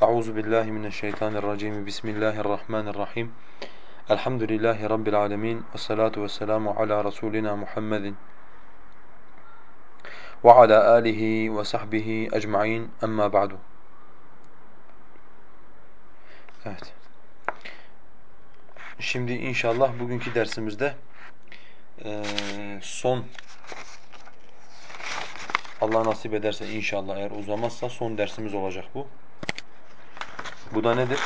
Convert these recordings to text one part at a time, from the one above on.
Euzu billahi mineşşeytanirracim. Bismillahirrahmanirrahim. Elhamdülillahi rabbil alamin. Ves salatu vesselamu ala rasulina Muhammedin ve ala alihi ve sahbihi ecmaîn. Amma ba'du. Evet. Şimdi inşallah bugünkü dersimizde son Allah nasip ederse inşallah eğer uzamazsa son dersimiz olacak bu. Bu da nedir?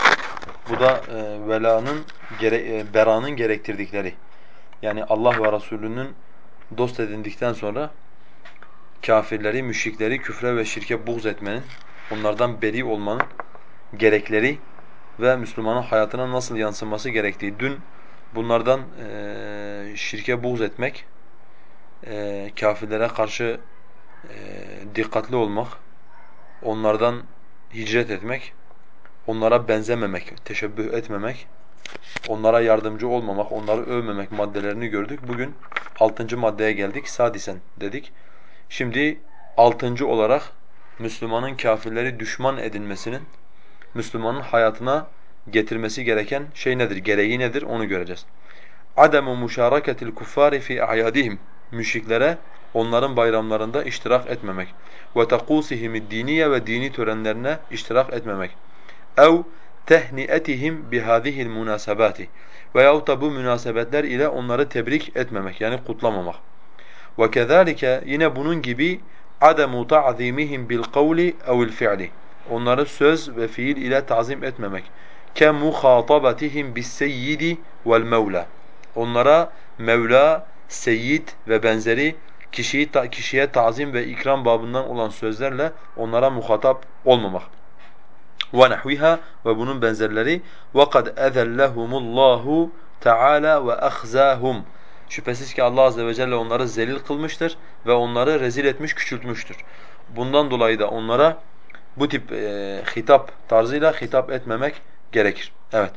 Bu da e, velanın, gere, e, beranın gerektirdikleri. Yani Allah ve Resulünün dost edindikten sonra kafirleri, müşrikleri küfre ve şirke buğz etmenin, onlardan beri olmanın gerekleri ve Müslümanın hayatına nasıl yansıması gerektiği. Dün bunlardan e, şirke buğz etmek, e, kafirlere karşı e, dikkatli olmak, onlardan hicret etmek, onlara benzememek, teşebbüh etmemek, onlara yardımcı olmamak, onları övmemek maddelerini gördük. Bugün altıncı maddeye geldik, sadisen dedik. Şimdi altıncı olarak Müslümanın kafirleri düşman edinmesinin Müslümanın hayatına getirmesi gereken şey nedir, gereği nedir onu göreceğiz. Ademu muşaraketil kuffari fi a'yadihim. Müşriklere onların bayramlarında iştirak etmemek. Ve takusihim diniye ve dini törenlerine iştirak etmemek. Ev tehniyetihim bihâzihil münasebati. Veyahut da bu münasebetler ile onları tebrik etmemek yani kutlamamak. Kezalike yine bunun gibi ta'zimihim bil kavli ev'l fi'li. Onları söz ve fiil ile tazim etmemek. Seyyidi vel mevla. Onlara Mevla, Seyyid ve benzeri kişiyi kişiye tazim ve ikram babından olan sözlerle onlara muhatap olmamak. Nahviha ve bunun benzerleri kad ezellehumullahu Teala ve ahzahum. Şüphesiz ki Allah azze ve celle onları zelil kılmıştır ve onları rezil etmiş, küçültmüştür. Bundan dolayı da onlara bu tip e, hitap tarzıyla hitap etmemek gerekir. Evet.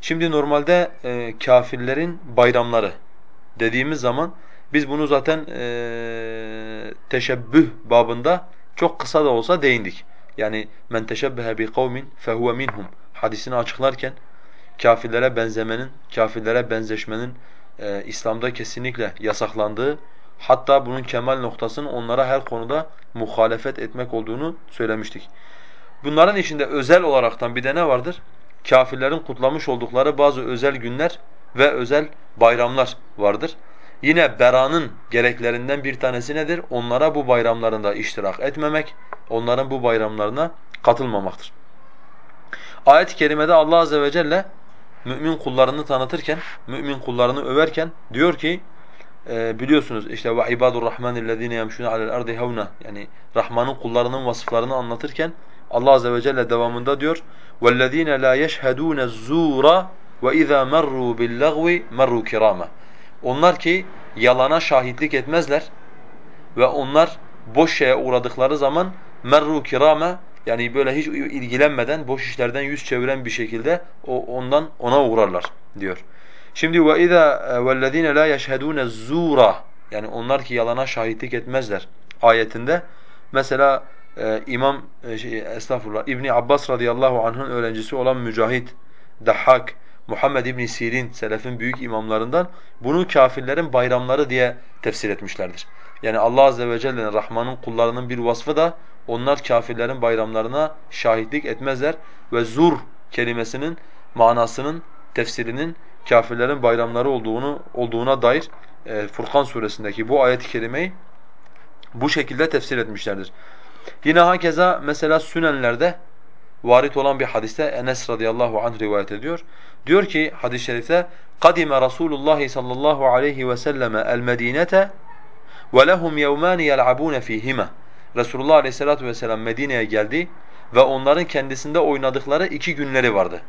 Şimdi normalde e, kafirlerin bayramları dediğimiz zaman biz bunu zaten e, teşebbüh babında çok kısa da olsa değindik. Yani men teşebbehe bi kavmin fehuve minhum hadisini açıklarken kafirlere benzemenin, kafirlere benzeşmenin e, İslam'da kesinlikle yasaklandığı, hatta bunun kemal noktasının onlara her konuda muhalefet etmek olduğunu söylemiştik. Bunların içinde özel olaraktan bir de ne vardır? Kafirlerin kutlamış oldukları bazı özel günler ve özel bayramlar vardır. Yine beranın gereklerinden bir tanesi nedir? Onlara bu bayramlarında iştirak etmemek, onların bu bayramlarına katılmamaktır. Ayet-i kerimede Allah azze ve celle mümin kullarını tanıtırken, mümin kullarını överken diyor ki e, biliyorsunuz işte ve ibadur rahmanillezine yemşuna alel ardi havna yani Rahman'ın kullarının vasıflarını anlatırken Allah azze ve celle devamında diyor vellezine la yeşhedûne zûra ve izâ merrû billagvi merrû kirâma onlar ki yalana şahitlik etmezler ve onlar boş şeye uğradıkları zaman merru kirame yani böyle hiç ilgilenmeden boş işlerden yüz çeviren bir şekilde o ondan ona uğrarlar diyor. Şimdi ve iza vellezine la yeşhedun zura yani onlar ki yalana şahitlik etmezler ayetinde mesela e, İmam e, şey, estağfurullah İbn Abbas radıyallahu anh'ın öğrencisi olan Mücahit, Dahhak, Muhammed İbn Sirin selefin büyük imamlarından bunu kafirlerin bayramları diye tefsir etmişlerdir. Yani Allah azze ve celle'nin Rahman'ın kullarının bir vasfı da onlar kafirlerin bayramlarına şahitlik etmezler ve zur kelimesinin manasının tefsirinin kafirlerin bayramları olduğunu olduğuna dair e, Furkan suresindeki bu ayet-i kerimeyi bu şekilde tefsir etmişlerdir. Yine hakeza mesela Sünenlerde varit olan bir hadiste Enes radıyallahu anh rivayet ediyor. Diyor ki hadis-i şerifte kadime Rasulullah sallallahu aleyhi ve selleme el Medinete ve lehum yevman yel'abun fihima. Resulullah aleyhissalatu vesselam Medine'ye geldi ve onların kendisinde oynadıkları iki günleri vardı.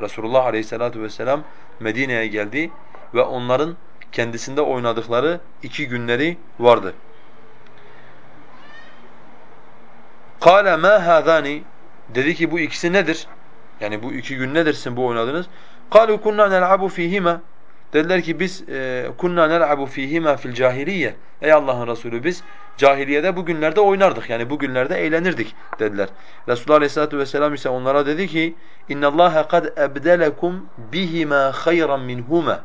Resulullah aleyhissalatu vesselam Medine'ye geldi ve onların kendisinde oynadıkları iki günleri vardı. قَالَ مَا هَذَانِ Dedi ki bu ikisi nedir? Yani bu iki gün nedir sizin bu oynadınız? قَالُوا كُنَّا نَلْعَبُ ف۪يهِمَا Dediler ki biz e, kunna nel'abu fihima fil cahiliye. Ey Allah'ın Resulü biz cahiliyede bu günlerde oynardık. Yani bu günlerde eğlenirdik dediler. Resulullah Aleyhissalatu vesselam ise onlara dedi ki inna Allah kad ebdelekum bihima hayran minhuma.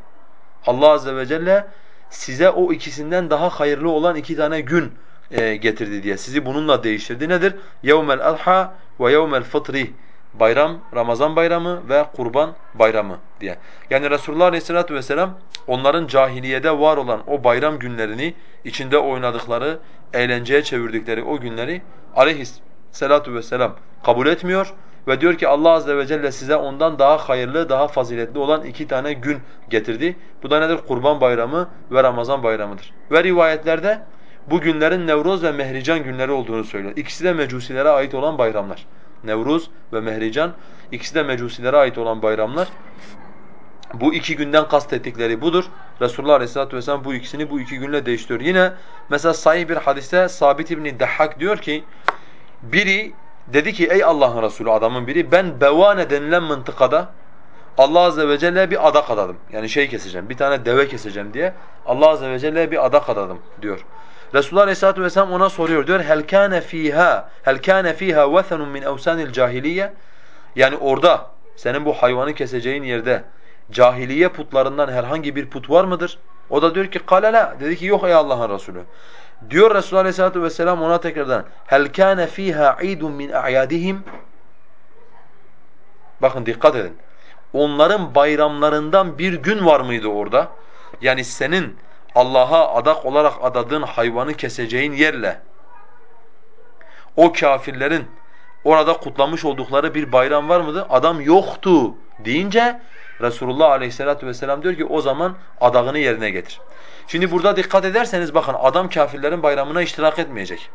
Allah azze ve celle size o ikisinden daha hayırlı olan iki tane gün e, getirdi diye. Sizi bununla değiştirdi. Nedir? Yevmel adha ve yevmel fıtri. Bayram, Ramazan bayramı ve kurban bayramı diye. Yani Resulullah Aleyhisselatü vesselam onların cahiliyede var olan o bayram günlerini, içinde oynadıkları, eğlenceye çevirdikleri o günleri aleyhissalatu vesselam kabul etmiyor ve diyor ki Allah azze ve celle size ondan daha hayırlı, daha faziletli olan iki tane gün getirdi. Bu da nedir? Kurban bayramı ve Ramazan bayramıdır. Ve rivayetlerde bu günlerin Nevruz ve Mehrican günleri olduğunu söylüyor. İkisi de mecusilere ait olan bayramlar. Nevruz ve Mehrican ikisi de mecusilere ait olan bayramlar. Bu iki günden kastettikleri budur. Resulullah Aleyhisselatü Vesselam bu ikisini bu iki günle değiştiriyor. Yine mesela sahih bir hadiste Sabit İbni Dahhak diyor ki biri dedi ki ey Allah'ın Resulü adamın biri ben Bevane denilen mıntıkada Allah Azze ve Celle'ye bir adak adadım. Yani şey keseceğim, bir tane deve keseceğim diye Allah Azze ve Celle'ye bir adak adadım diyor. Resulullah Aleyhissalatu vesselam ona soruyor diyor hel kana fiha hel kana fiha vethenun min evsanil cahiliye yani orada senin bu hayvanı keseceğin yerde cahiliye putlarından herhangi bir put var mıdır? O da diyor ki kale la. Dedi ki yok ey Allah'ın Resulü. Diyor Resulullah Aleyhissalatu vesselam ona tekrardan hel kana fiha idun min a'yadihim Bakın dikkat edin. Onların bayramlarından bir gün var mıydı orada? Yani senin Allah'a adak olarak adadığın hayvanı keseceğin yerle o kafirlerin orada kutlamış oldukları bir bayram var mıydı? Adam yoktu deyince Resulullah aleyhissalatu vesselam diyor ki o zaman adağını yerine getir. Şimdi burada dikkat ederseniz bakın adam kafirlerin bayramına iştirak etmeyecek.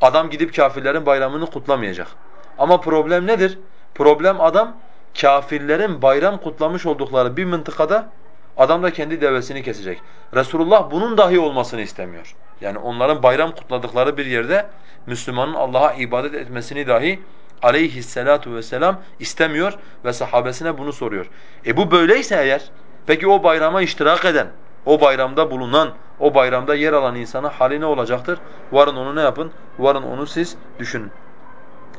Adam gidip kafirlerin bayramını kutlamayacak. Ama problem nedir? Problem adam kafirlerin bayram kutlamış oldukları bir mıntıkada Adam da kendi devesini kesecek. Resulullah bunun dahi olmasını istemiyor. Yani onların bayram kutladıkları bir yerde Müslümanın Allah'a ibadet etmesini dahi aleyhissalatu vesselam istemiyor ve sahabesine bunu soruyor. E bu böyleyse eğer, peki o bayrama iştirak eden, o bayramda bulunan, o bayramda yer alan insana hali ne olacaktır? Varın onu ne yapın? Varın onu siz düşünün.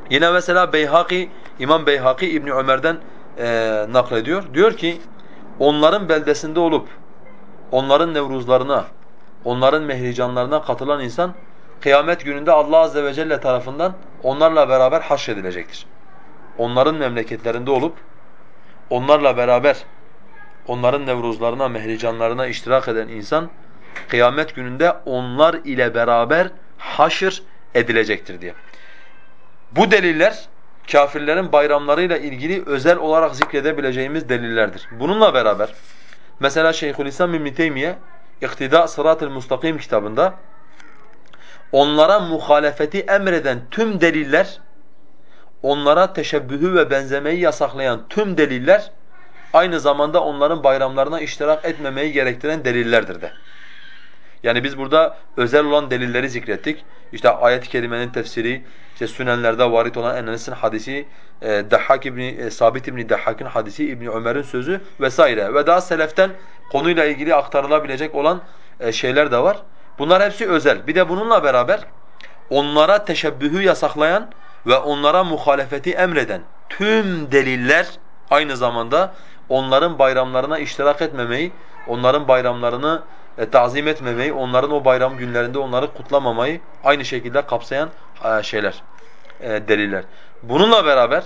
Yine mesela Beyhaki, İmam Beyhaki İbni Ömer'den e, naklediyor. Diyor ki, onların beldesinde olup onların nevruzlarına, onların mehricanlarına katılan insan kıyamet gününde Allah azze ve celle tarafından onlarla beraber haşredilecektir. Onların memleketlerinde olup onlarla beraber onların nevruzlarına, mehricanlarına iştirak eden insan kıyamet gününde onlar ile beraber haşr edilecektir diye. Bu deliller kafirlerin bayramlarıyla ilgili özel olarak zikredebileceğimiz delillerdir. Bununla beraber mesela Şeyhülislam İbn Teymiye İktida Sırat-ı Mustakim kitabında onlara muhalefeti emreden tüm deliller, onlara teşebbühü ve benzemeyi yasaklayan tüm deliller aynı zamanda onların bayramlarına iştirak etmemeyi gerektiren delillerdir de. Yani biz burada özel olan delilleri zikrettik. İşte ayet-i kerimenin tefsiri, işte sünenlerde varit olan Enes'in hadisi, e, Dahhak İbni, e, Sabit İbni Dahhak'ın hadisi, İbni Ömer'in sözü vesaire. Ve daha seleften konuyla ilgili aktarılabilecek olan e, şeyler de var. Bunlar hepsi özel. Bir de bununla beraber onlara teşebbühü yasaklayan ve onlara muhalefeti emreden tüm deliller aynı zamanda onların bayramlarına iştirak etmemeyi, onların bayramlarını e, tazim etmemeyi, onların o bayram günlerinde onları kutlamamayı aynı şekilde kapsayan e, şeyler, e, deliller. Bununla beraber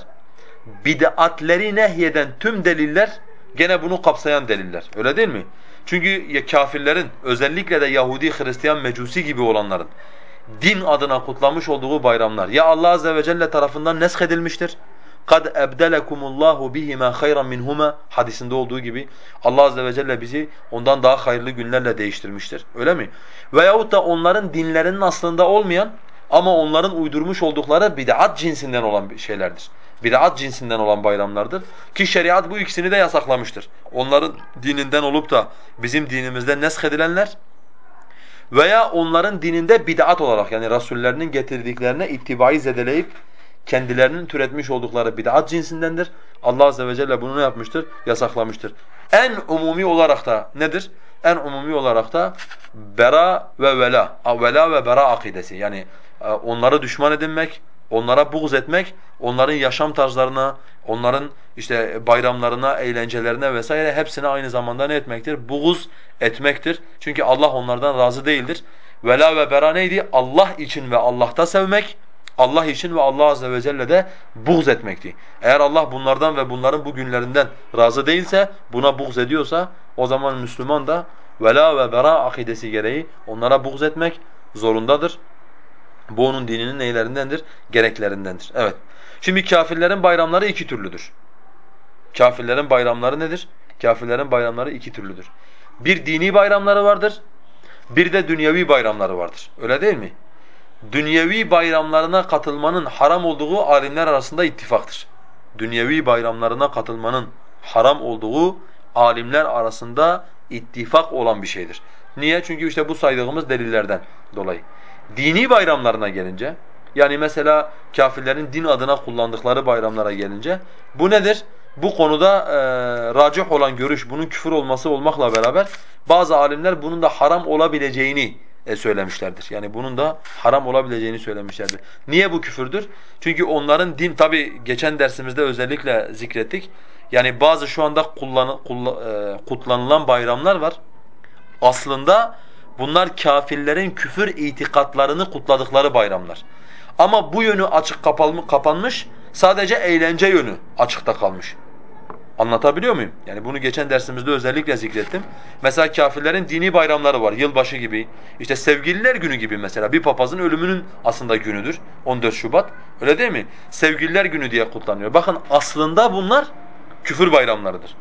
bid'atleri nehyeden tüm deliller gene bunu kapsayan deliller. Öyle değil mi? Çünkü kafirlerin özellikle de Yahudi, Hristiyan, Mecusi gibi olanların din adına kutlamış olduğu bayramlar ya Allah azze ve celle tarafından neshedilmiştir kad ebdelekumullahu bihima hayran minhuma hadisinde olduğu gibi Allah azze ve celle bizi ondan daha hayırlı günlerle değiştirmiştir. Öyle mi? Veyahut da onların dinlerinin aslında olmayan ama onların uydurmuş oldukları bid'at cinsinden olan şeylerdir. Bid'at cinsinden olan bayramlardır. Ki şeriat bu ikisini de yasaklamıştır. Onların dininden olup da bizim dinimizde nesk edilenler veya onların dininde bid'at olarak yani rasullerinin getirdiklerine ittibai zedeleyip kendilerinin türetmiş oldukları bid'at cinsindendir. Allah azze ve celle bunu ne yapmıştır? Yasaklamıştır. En umumi olarak da nedir? En umumi olarak da bera ve vela, vela ve bera akidesi. Yani e, onları düşman edinmek, onlara buğz etmek, onların yaşam tarzlarına, onların işte bayramlarına, eğlencelerine vesaire hepsine aynı zamanda ne etmektir? Buğz etmektir. Çünkü Allah onlardan razı değildir. Vela ve bera neydi? Allah için ve Allah'ta sevmek, Allah için ve Allah azze ve celle de buğz etmekti. Eğer Allah bunlardan ve bunların bu günlerinden razı değilse, buna buğz ediyorsa o zaman Müslüman da vela ve bera akidesi gereği onlara buğz etmek zorundadır. Bu onun dininin neylerindendir? Gereklerindendir. Evet. Şimdi kafirlerin bayramları iki türlüdür. Kafirlerin bayramları nedir? Kafirlerin bayramları iki türlüdür. Bir dini bayramları vardır, bir de dünyevi bayramları vardır. Öyle değil mi? Dünyevi bayramlarına katılmanın haram olduğu alimler arasında ittifaktır. Dünyevi bayramlarına katılmanın haram olduğu alimler arasında ittifak olan bir şeydir. Niye? Çünkü işte bu saydığımız delillerden dolayı. Dini bayramlarına gelince, yani mesela kafirlerin din adına kullandıkları bayramlara gelince, bu nedir? Bu konuda e, racih olan görüş, bunun küfür olması olmakla beraber bazı alimler bunun da haram olabileceğini e, söylemişlerdir. Yani bunun da haram olabileceğini söylemişlerdir. Niye bu küfürdür? Çünkü onların din, tabi geçen dersimizde özellikle zikrettik. Yani bazı şu anda kullan, kullan, e, kutlanılan bayramlar var. Aslında bunlar kafirlerin küfür itikatlarını kutladıkları bayramlar. Ama bu yönü açık kapanmış, sadece eğlence yönü açıkta kalmış. Anlatabiliyor muyum? Yani bunu geçen dersimizde özellikle zikrettim. Mesela kafirlerin dini bayramları var. Yılbaşı gibi, işte sevgililer günü gibi mesela. Bir papazın ölümünün aslında günüdür. 14 Şubat. Öyle değil mi? Sevgililer günü diye kutlanıyor. Bakın aslında bunlar küfür bayramlarıdır.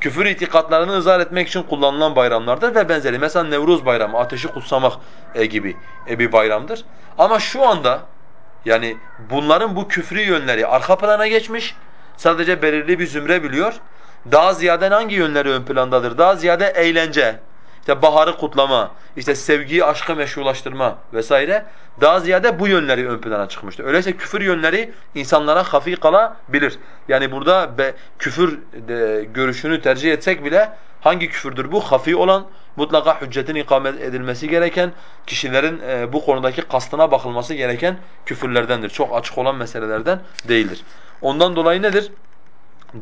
Küfür itikatlarını ızhar etmek için kullanılan bayramlardır ve benzeri. Mesela Nevruz bayramı, ateşi kutsamak e, gibi e, bir bayramdır. Ama şu anda yani bunların bu küfrü yönleri arka plana geçmiş sadece belirli bir zümre biliyor. Daha ziyade hangi yönleri ön plandadır? Daha ziyade eğlence, işte baharı kutlama, işte sevgiyi aşkı meşrulaştırma vesaire daha ziyade bu yönleri ön plana çıkmıştır. Öyleyse küfür yönleri insanlara hafi kalabilir. Yani burada be, küfür de, görüşünü tercih etsek bile hangi küfürdür bu? Hafi olan, mutlaka hüccetin ikamet edilmesi gereken, kişilerin e, bu konudaki kastına bakılması gereken küfürlerdendir. Çok açık olan meselelerden değildir. Ondan dolayı nedir?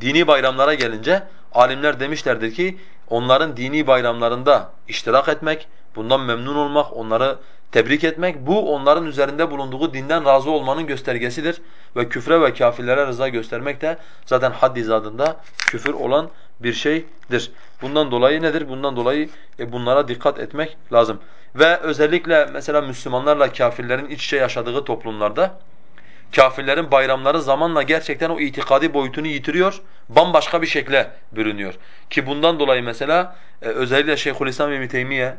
Dini bayramlara gelince alimler demişlerdir ki onların dini bayramlarında iştirak etmek, bundan memnun olmak, onları tebrik etmek bu onların üzerinde bulunduğu dinden razı olmanın göstergesidir ve küfre ve kafirlere rıza göstermek de zaten hadd izadında küfür olan bir şeydir. Bundan dolayı nedir? Bundan dolayı e, bunlara dikkat etmek lazım. Ve özellikle mesela Müslümanlarla kafirlerin iç içe yaşadığı toplumlarda Kafirlerin bayramları zamanla gerçekten o itikadi boyutunu yitiriyor, bambaşka bir şekle bürünüyor. Ki bundan dolayı mesela e, özellikle Şeyhülislam İbn Teymiye,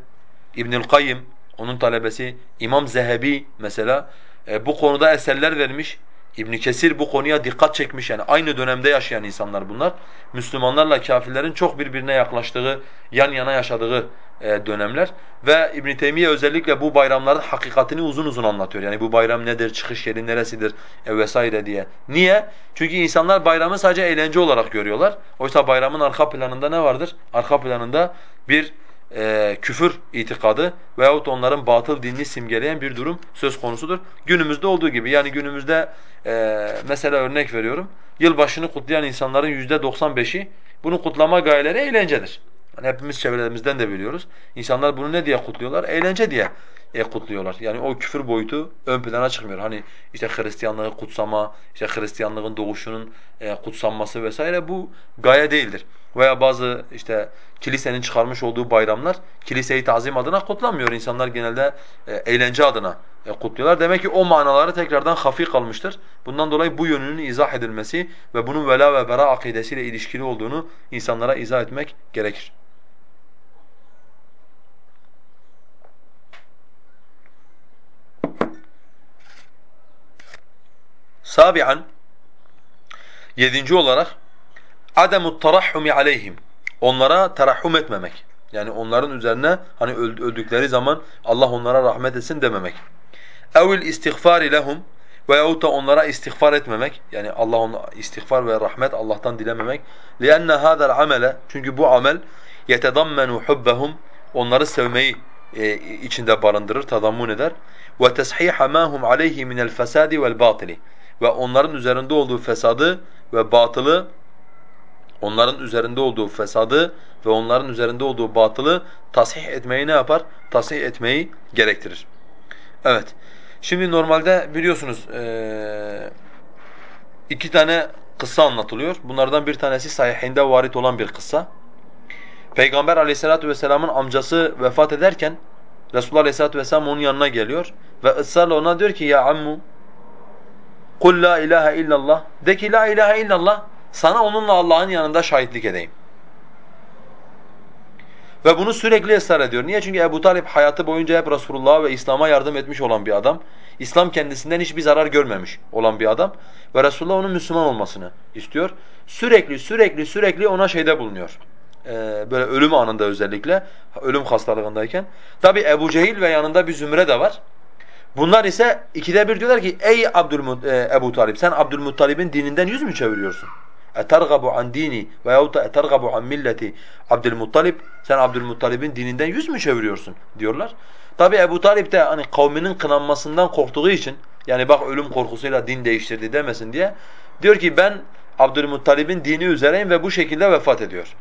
İbnül Kayyim, onun talebesi İmam Zehebi mesela e, bu konuda eserler vermiş. İbn Kesir bu konuya dikkat çekmiş yani aynı dönemde yaşayan insanlar bunlar. Müslümanlarla kafirlerin çok birbirine yaklaştığı, yan yana yaşadığı e, dönemler ve İbn Teymiye özellikle bu bayramların hakikatini uzun uzun anlatıyor. Yani bu bayram nedir, çıkış yeri neresidir e, vesaire diye. Niye? Çünkü insanlar bayramı sadece eğlence olarak görüyorlar. Oysa bayramın arka planında ne vardır? Arka planında bir e, küfür itikadı veyahut onların batıl dinini simgeleyen bir durum söz konusudur. Günümüzde olduğu gibi yani günümüzde e, mesela örnek veriyorum. Yılbaşını kutlayan insanların yüzde 95'i bunu kutlama gayeleri eğlencedir. Yani hepimiz çevrelerimizden de biliyoruz. İnsanlar bunu ne diye kutluyorlar? Eğlence diye e, kutluyorlar. Yani o küfür boyutu ön plana çıkmıyor. Hani işte Hristiyanlığı kutsama, işte Hristiyanlığın doğuşunun e, kutsanması vesaire bu gaye değildir. Veya bazı işte kilisenin çıkarmış olduğu bayramlar kiliseyi tazim adına kutlanmıyor. İnsanlar genelde e, eğlence adına e, kutluyorlar. Demek ki o manaları tekrardan hafi kalmıştır. Bundan dolayı bu yönünün izah edilmesi ve bunun vela ve bera akidesiyle ilişkili olduğunu insanlara izah etmek gerekir. Sabi'an yedinci olarak ademu tarahhumi aleyhim. Onlara terahhum etmemek. Yani onların üzerine hani öldükleri zaman Allah onlara rahmet etsin dememek. Evil istiğfari lehum veyahut da onlara istiğfar etmemek yani Allah ona istiğfar ve rahmet Allah'tan dilememek. لِأَنَّ هَذَا الْعَمَلَ Çünkü bu amel يَتَضَمَّنُ حُبَّهُمْ Onları sevmeyi e, içinde barındırır, tadammun eder. وَتَصْحِيحَ مَا هُمْ عَلَيْهِ مِنَ الْفَسَادِ وَالْبَاطِلِ Ve onların üzerinde olduğu fesadı ve batılı onların üzerinde olduğu fesadı ve onların üzerinde olduğu batılı tasih etmeyi ne yapar? Tasih etmeyi gerektirir. Evet. Şimdi normalde biliyorsunuz iki tane kıssa anlatılıyor. Bunlardan bir tanesi sahihinde varit olan bir kıssa. Peygamber aleyhissalatu vesselamın amcası vefat ederken Resulullah aleyhissalatu vesselam onun yanına geliyor ve ısrarla ona diyor ki ya ammu kul la ilahe illallah de ki la ilahe illallah sana onunla Allah'ın yanında şahitlik edeyim. Ve bunu sürekli ısrar ediyor. Niye? Çünkü Ebu Talip hayatı boyunca hep Resulullah'a ve İslam'a yardım etmiş olan bir adam. İslam kendisinden hiçbir zarar görmemiş olan bir adam. Ve Resulullah onun Müslüman olmasını istiyor. Sürekli sürekli sürekli ona şeyde bulunuyor. Ee, böyle ölüm anında özellikle, ölüm hastalığındayken. Tabi Ebu Cehil ve yanında bir zümre de var. Bunlar ise ikide bir diyorlar ki ey Abdülmut e, Ebu Talip sen Abdülmuttalib'in dininden yüz mü çeviriyorsun? Etergabu an dini veyahut da etergabu milleti Abdülmuttalib sen Abdülmuttalib'in dininden yüz mü çeviriyorsun diyorlar. Tabi Ebu Talip de hani kavminin kınanmasından korktuğu için yani bak ölüm korkusuyla din değiştirdi demesin diye diyor ki ben Abdülmuttalib'in dini üzereyim ve bu şekilde vefat ediyor.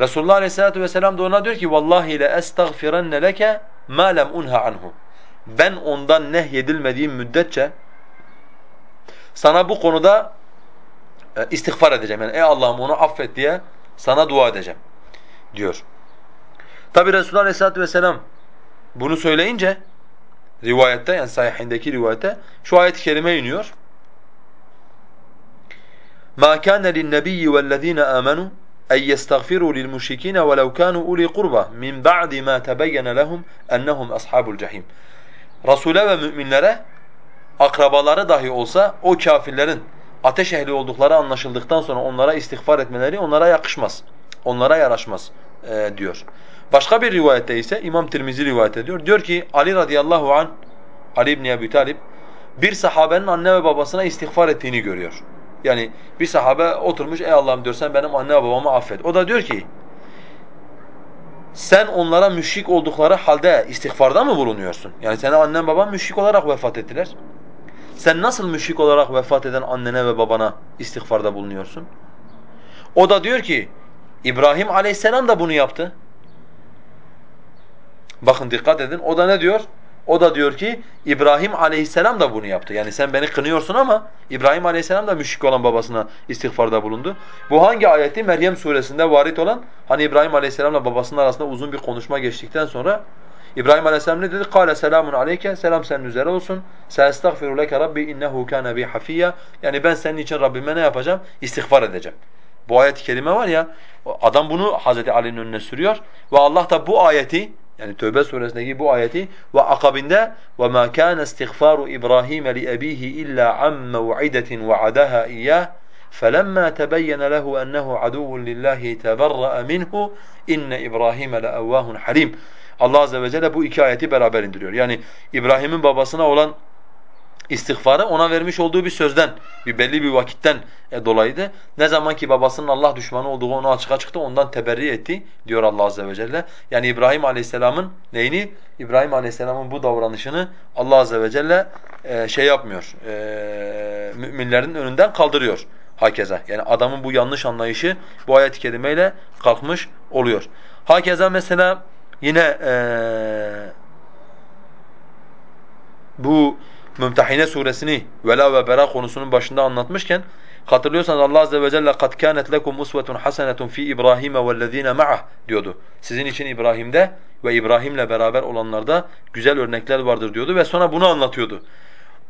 Resulullah Aleyhisselatü Vesselam da ona diyor ki vallahi le estagfirenne leke ma lem unha anhu. Ben ondan nehyedilmediğim müddetçe sana bu konuda istiğfar edeceğim. Yani ey Allah'ım onu affet diye sana dua edeceğim diyor. Tabi Resulullah Aleyhisselatü Vesselam bunu söyleyince rivayette yani sahihindeki rivayette şu ayet-i kerime iniyor. مَا كَانَ لِلنَّبِيِّ وَالَّذ۪ينَ آمَنُوا اَنْ يَسْتَغْفِرُوا لِلْمُشْرِك۪ينَ وَلَوْ كَانُوا اُولِي قُرْبَى مِنْ بَعْدِ مَا تَبَيَّنَ لَهُمْ اَنَّهُمْ أَصْحَابُ الْجَحِيمِ Rasule ve müminlere akrabaları dahi olsa o kafirlerin ateş ehli oldukları anlaşıldıktan sonra onlara istiğfar etmeleri onlara yakışmaz. Onlara yaraşmaz e, diyor. Başka bir rivayette ise İmam Tirmizi rivayet ediyor. Diyor ki Ali radıyallahu an Ali ibn Ebu Talib bir sahabenin anne ve babasına istiğfar ettiğini görüyor. Yani bir sahabe oturmuş ey Allah'ım diyor sen benim anne ve babamı affet. O da diyor ki sen onlara müşrik oldukları halde istiğfarda mı bulunuyorsun? Yani senin annen baban müşrik olarak vefat ettiler. Sen nasıl müşrik olarak vefat eden annene ve babana istiğfarda bulunuyorsun? O da diyor ki İbrahim aleyhisselam da bunu yaptı. Bakın dikkat edin. O da ne diyor? O da diyor ki İbrahim aleyhisselam da bunu yaptı. Yani sen beni kınıyorsun ama İbrahim aleyhisselam da müşrik olan babasına istiğfarda bulundu. Bu hangi ayeti? Meryem suresinde varit olan hani İbrahim aleyhisselamla babasının arasında uzun bir konuşma geçtikten sonra İbrahim aleyhisselam ne dedi? قَالَ selamun aleyke Selam senin üzere olsun. سَيَسْتَغْفِرُ لَكَ رَبِّي اِنَّهُ كَانَ بِي حَفِيًّا Yani ben senin için Rabbime ne yapacağım? İstiğfar edeceğim. Bu ayet-i kerime var ya, adam bunu Hazreti Ali'nin önüne sürüyor ve Allah da bu ayeti yani Tövbe suresindeki bu ayeti ve akabinde ve ma kana istiğfaru İbrahim li abihi illa an mev'idetin wa'adaha iyyah فَلَمَّا تَبَيَّنَ لَهُ أَنَّهُ عَدُوٌّ لِلّٰهِ تَبَرَّأَ مِنْهُ اِنَّ إِبْرَاهِيمَ لَأَوَّاهٌ حَلِيمٌ Allah azze ve celle bu iki ayeti beraber indiriyor. Yani İbrahim'in babasına olan istiğfarı ona vermiş olduğu bir sözden, bir belli bir vakitten e, dolayıydı. Ne zaman ki babasının Allah düşmanı olduğu onu açık açıkta ondan teberri etti diyor Allah azze ve celle. Yani İbrahim Aleyhisselam'ın neyini? İbrahim Aleyhisselam'ın bu davranışını Allah azze ve celle e, şey yapmıyor. E, müminlerin önünden kaldırıyor hakeza. Yani adamın bu yanlış anlayışı bu ayet-i kerimeyle kalkmış oluyor. Hakeza mesela yine e, bu Mümtehine suresini Vela ve Bera konusunun başında anlatmışken hatırlıyorsanız Allah azze ve celle kad kanet lekum usvetun hasenetun fi İbrahim ve'llezine ma'ah diyordu. Sizin için İbrahim'de ve İbrahim'le beraber olanlarda güzel örnekler vardır diyordu ve sonra bunu anlatıyordu.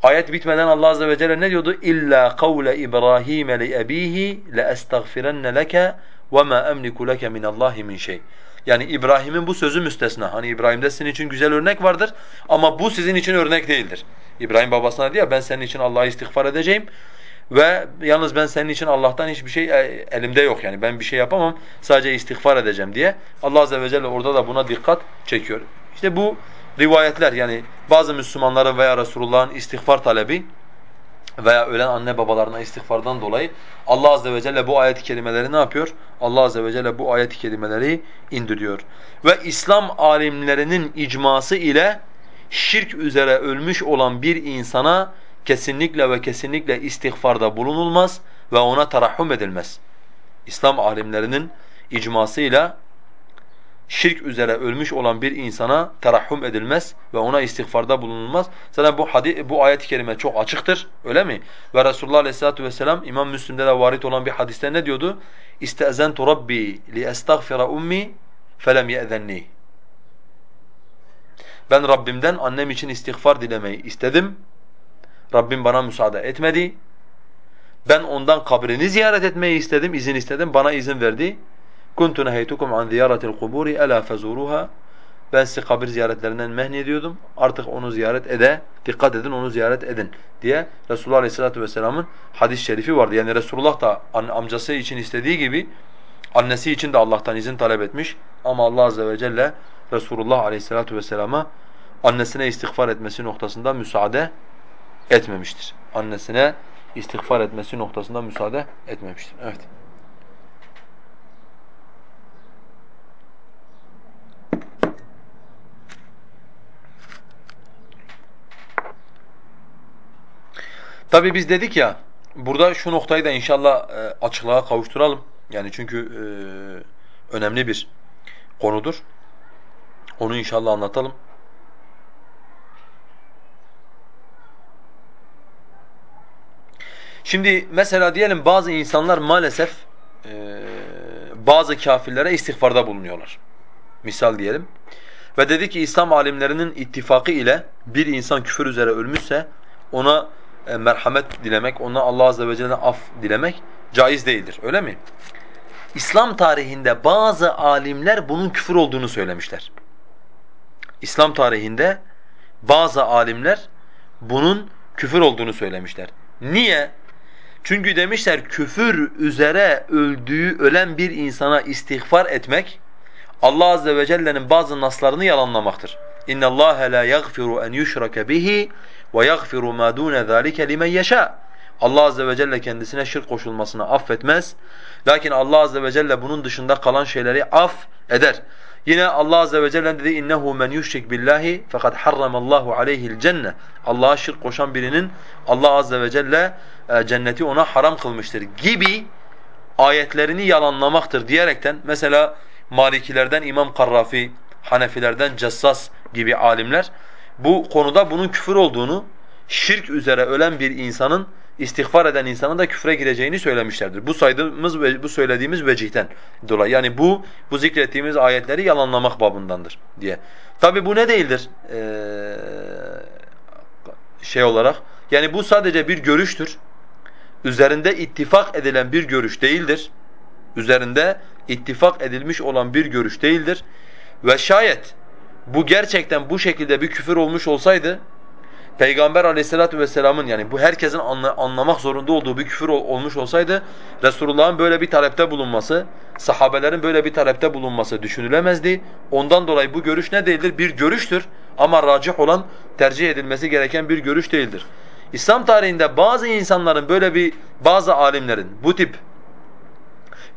Ayet bitmeden Allah azze ve celle ne diyordu? İlla kavle İbrahim li abihi la estagfirenne leke ve ma emliku leke min Allahi min şey. Yani İbrahim'in bu sözü müstesna. Hani İbrahim'de sizin için güzel örnek vardır ama bu sizin için örnek değildir. İbrahim babasına diyor ben senin için Allah'a istiğfar edeceğim ve yalnız ben senin için Allah'tan hiçbir şey e, elimde yok yani ben bir şey yapamam sadece istiğfar edeceğim diye. Allah azze ve celle orada da buna dikkat çekiyor. İşte bu rivayetler yani bazı Müslümanların veya Resulullah'ın istiğfar talebi veya ölen anne babalarına istiğfardan dolayı Allah azze ve celle bu ayet-i kerimeleri ne yapıyor? Allah azze ve celle bu ayet-i kerimeleri indiriyor. Ve İslam alimlerinin icması ile şirk üzere ölmüş olan bir insana kesinlikle ve kesinlikle istiğfarda bulunulmaz ve ona tarahhum edilmez. İslam alimlerinin icmasıyla şirk üzere ölmüş olan bir insana terahhum edilmez ve ona istiğfarda bulunulmaz. Zaten bu hadis bu ayet-i kerime çok açıktır. Öyle mi? Ve Resulullah Aleyhissalatu vesselam İmam Müslim'de de varit olan bir hadiste ne diyordu? İstezentu Rabbi li estağfira ummi felem ye'zenni. Ben Rabbimden annem için istiğfar dilemeyi istedim. Rabbim bana müsaade etmedi. Ben ondan kabrini ziyaret etmeyi istedim, izin istedim. Bana izin verdi. Kuntu neheytukum an ziyaratil kuburi ela fezuruha. Ben sizi kabir ziyaretlerinden mehni ediyordum. Artık onu ziyaret ede, dikkat edin onu ziyaret edin diye Resulullah Aleyhisselatü Vesselam'ın hadis-i şerifi vardı. Yani Resulullah da amcası için istediği gibi annesi için de Allah'tan izin talep etmiş. Ama Allah Azze ve Celle Resulullah Aleyhisselatü Vesselam'a annesine istiğfar etmesi noktasında müsaade etmemiştir. Annesine istiğfar etmesi noktasında müsaade etmemiştir. Evet. Tabi biz dedik ya, burada şu noktayı da inşallah e, açıklığa kavuşturalım. Yani çünkü e, önemli bir konudur. Onu inşallah anlatalım. Şimdi mesela diyelim bazı insanlar maalesef e, bazı kafirlere istiğfarda bulunuyorlar. Misal diyelim. Ve dedi ki İslam alimlerinin ittifakı ile bir insan küfür üzere ölmüşse ona merhamet dilemek, ona Allah azze ve celle'den af dilemek caiz değildir. Öyle mi? İslam tarihinde bazı alimler bunun küfür olduğunu söylemişler. İslam tarihinde bazı alimler bunun küfür olduğunu söylemişler. Niye? Çünkü demişler küfür üzere öldüğü ölen bir insana istiğfar etmek Allah azze ve celle'nin bazı naslarını yalanlamaktır. İnna Allah la yaghfiru en yushraka bihi yaghfiru ma dun zalika limen yasha. Allah azze ve celle kendisine şirk koşulmasını affetmez. Lakin Allah azze ve celle bunun dışında kalan şeyleri af eder. Yine Allah azze ve celle dedi innehu men yushrik billahi fakat harramallahu aleyhi'l cenne. Allah'a şirk koşan birinin Allah azze ve celle e, cenneti ona haram kılmıştır gibi ayetlerini yalanlamaktır diyerekten mesela Malikilerden İmam Karrafi, Hanefilerden Cessas gibi alimler bu konuda bunun küfür olduğunu, şirk üzere ölen bir insanın istiğfar eden insanın da küfre gireceğini söylemişlerdir. Bu saydığımız ve bu söylediğimiz vecihten dolayı. Yani bu bu zikrettiğimiz ayetleri yalanlamak babındandır diye. Tabi bu ne değildir? Ee, şey olarak. Yani bu sadece bir görüştür. Üzerinde ittifak edilen bir görüş değildir. Üzerinde ittifak edilmiş olan bir görüş değildir. Ve şayet bu gerçekten bu şekilde bir küfür olmuş olsaydı Peygamber aleyhissalatu vesselamın yani bu herkesin anla, anlamak zorunda olduğu bir küfür ol, olmuş olsaydı Resulullah'ın böyle bir talepte bulunması, sahabelerin böyle bir talepte bulunması düşünülemezdi. Ondan dolayı bu görüş ne değildir? Bir görüştür ama racih olan tercih edilmesi gereken bir görüş değildir. İslam tarihinde bazı insanların böyle bir bazı alimlerin bu tip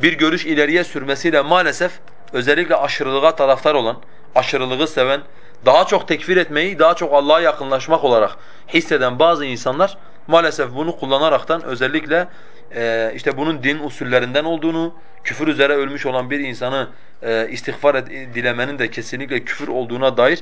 bir görüş ileriye sürmesiyle maalesef özellikle aşırılığa taraftar olan, aşırılığı seven, daha çok tekfir etmeyi, daha çok Allah'a yakınlaşmak olarak hisseden bazı insanlar maalesef bunu kullanaraktan özellikle e, işte bunun din usullerinden olduğunu, küfür üzere ölmüş olan bir insanı e, istiğfar et, dilemenin de kesinlikle küfür olduğuna dair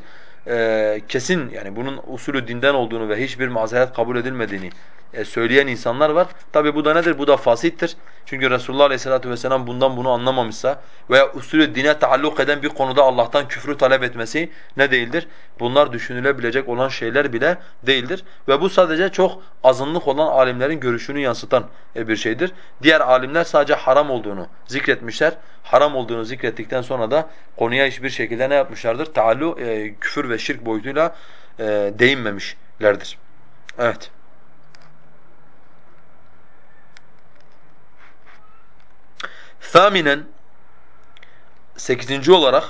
e, kesin yani bunun usulü dinden olduğunu ve hiçbir mazeret kabul edilmediğini e, söyleyen insanlar var. Tabi bu da nedir? Bu da fasittir. Çünkü Resulullah Aleyhisselatü Vesselam bundan bunu anlamamışsa veya usulü dine taalluk eden bir konuda Allah'tan küfrü talep etmesi ne değildir? Bunlar düşünülebilecek olan şeyler bile değildir. Ve bu sadece çok azınlık olan alimlerin görüşünü yansıtan e, bir şeydir. Diğer alimler sadece haram olduğunu zikretmişler. Haram olduğunu zikrettikten sonra da konuya hiçbir şekilde ne yapmışlardır? Taallu, e, küfür ve şirk boyutuyla e, değinmemişlerdir. Evet. Thaminen sekizinci olarak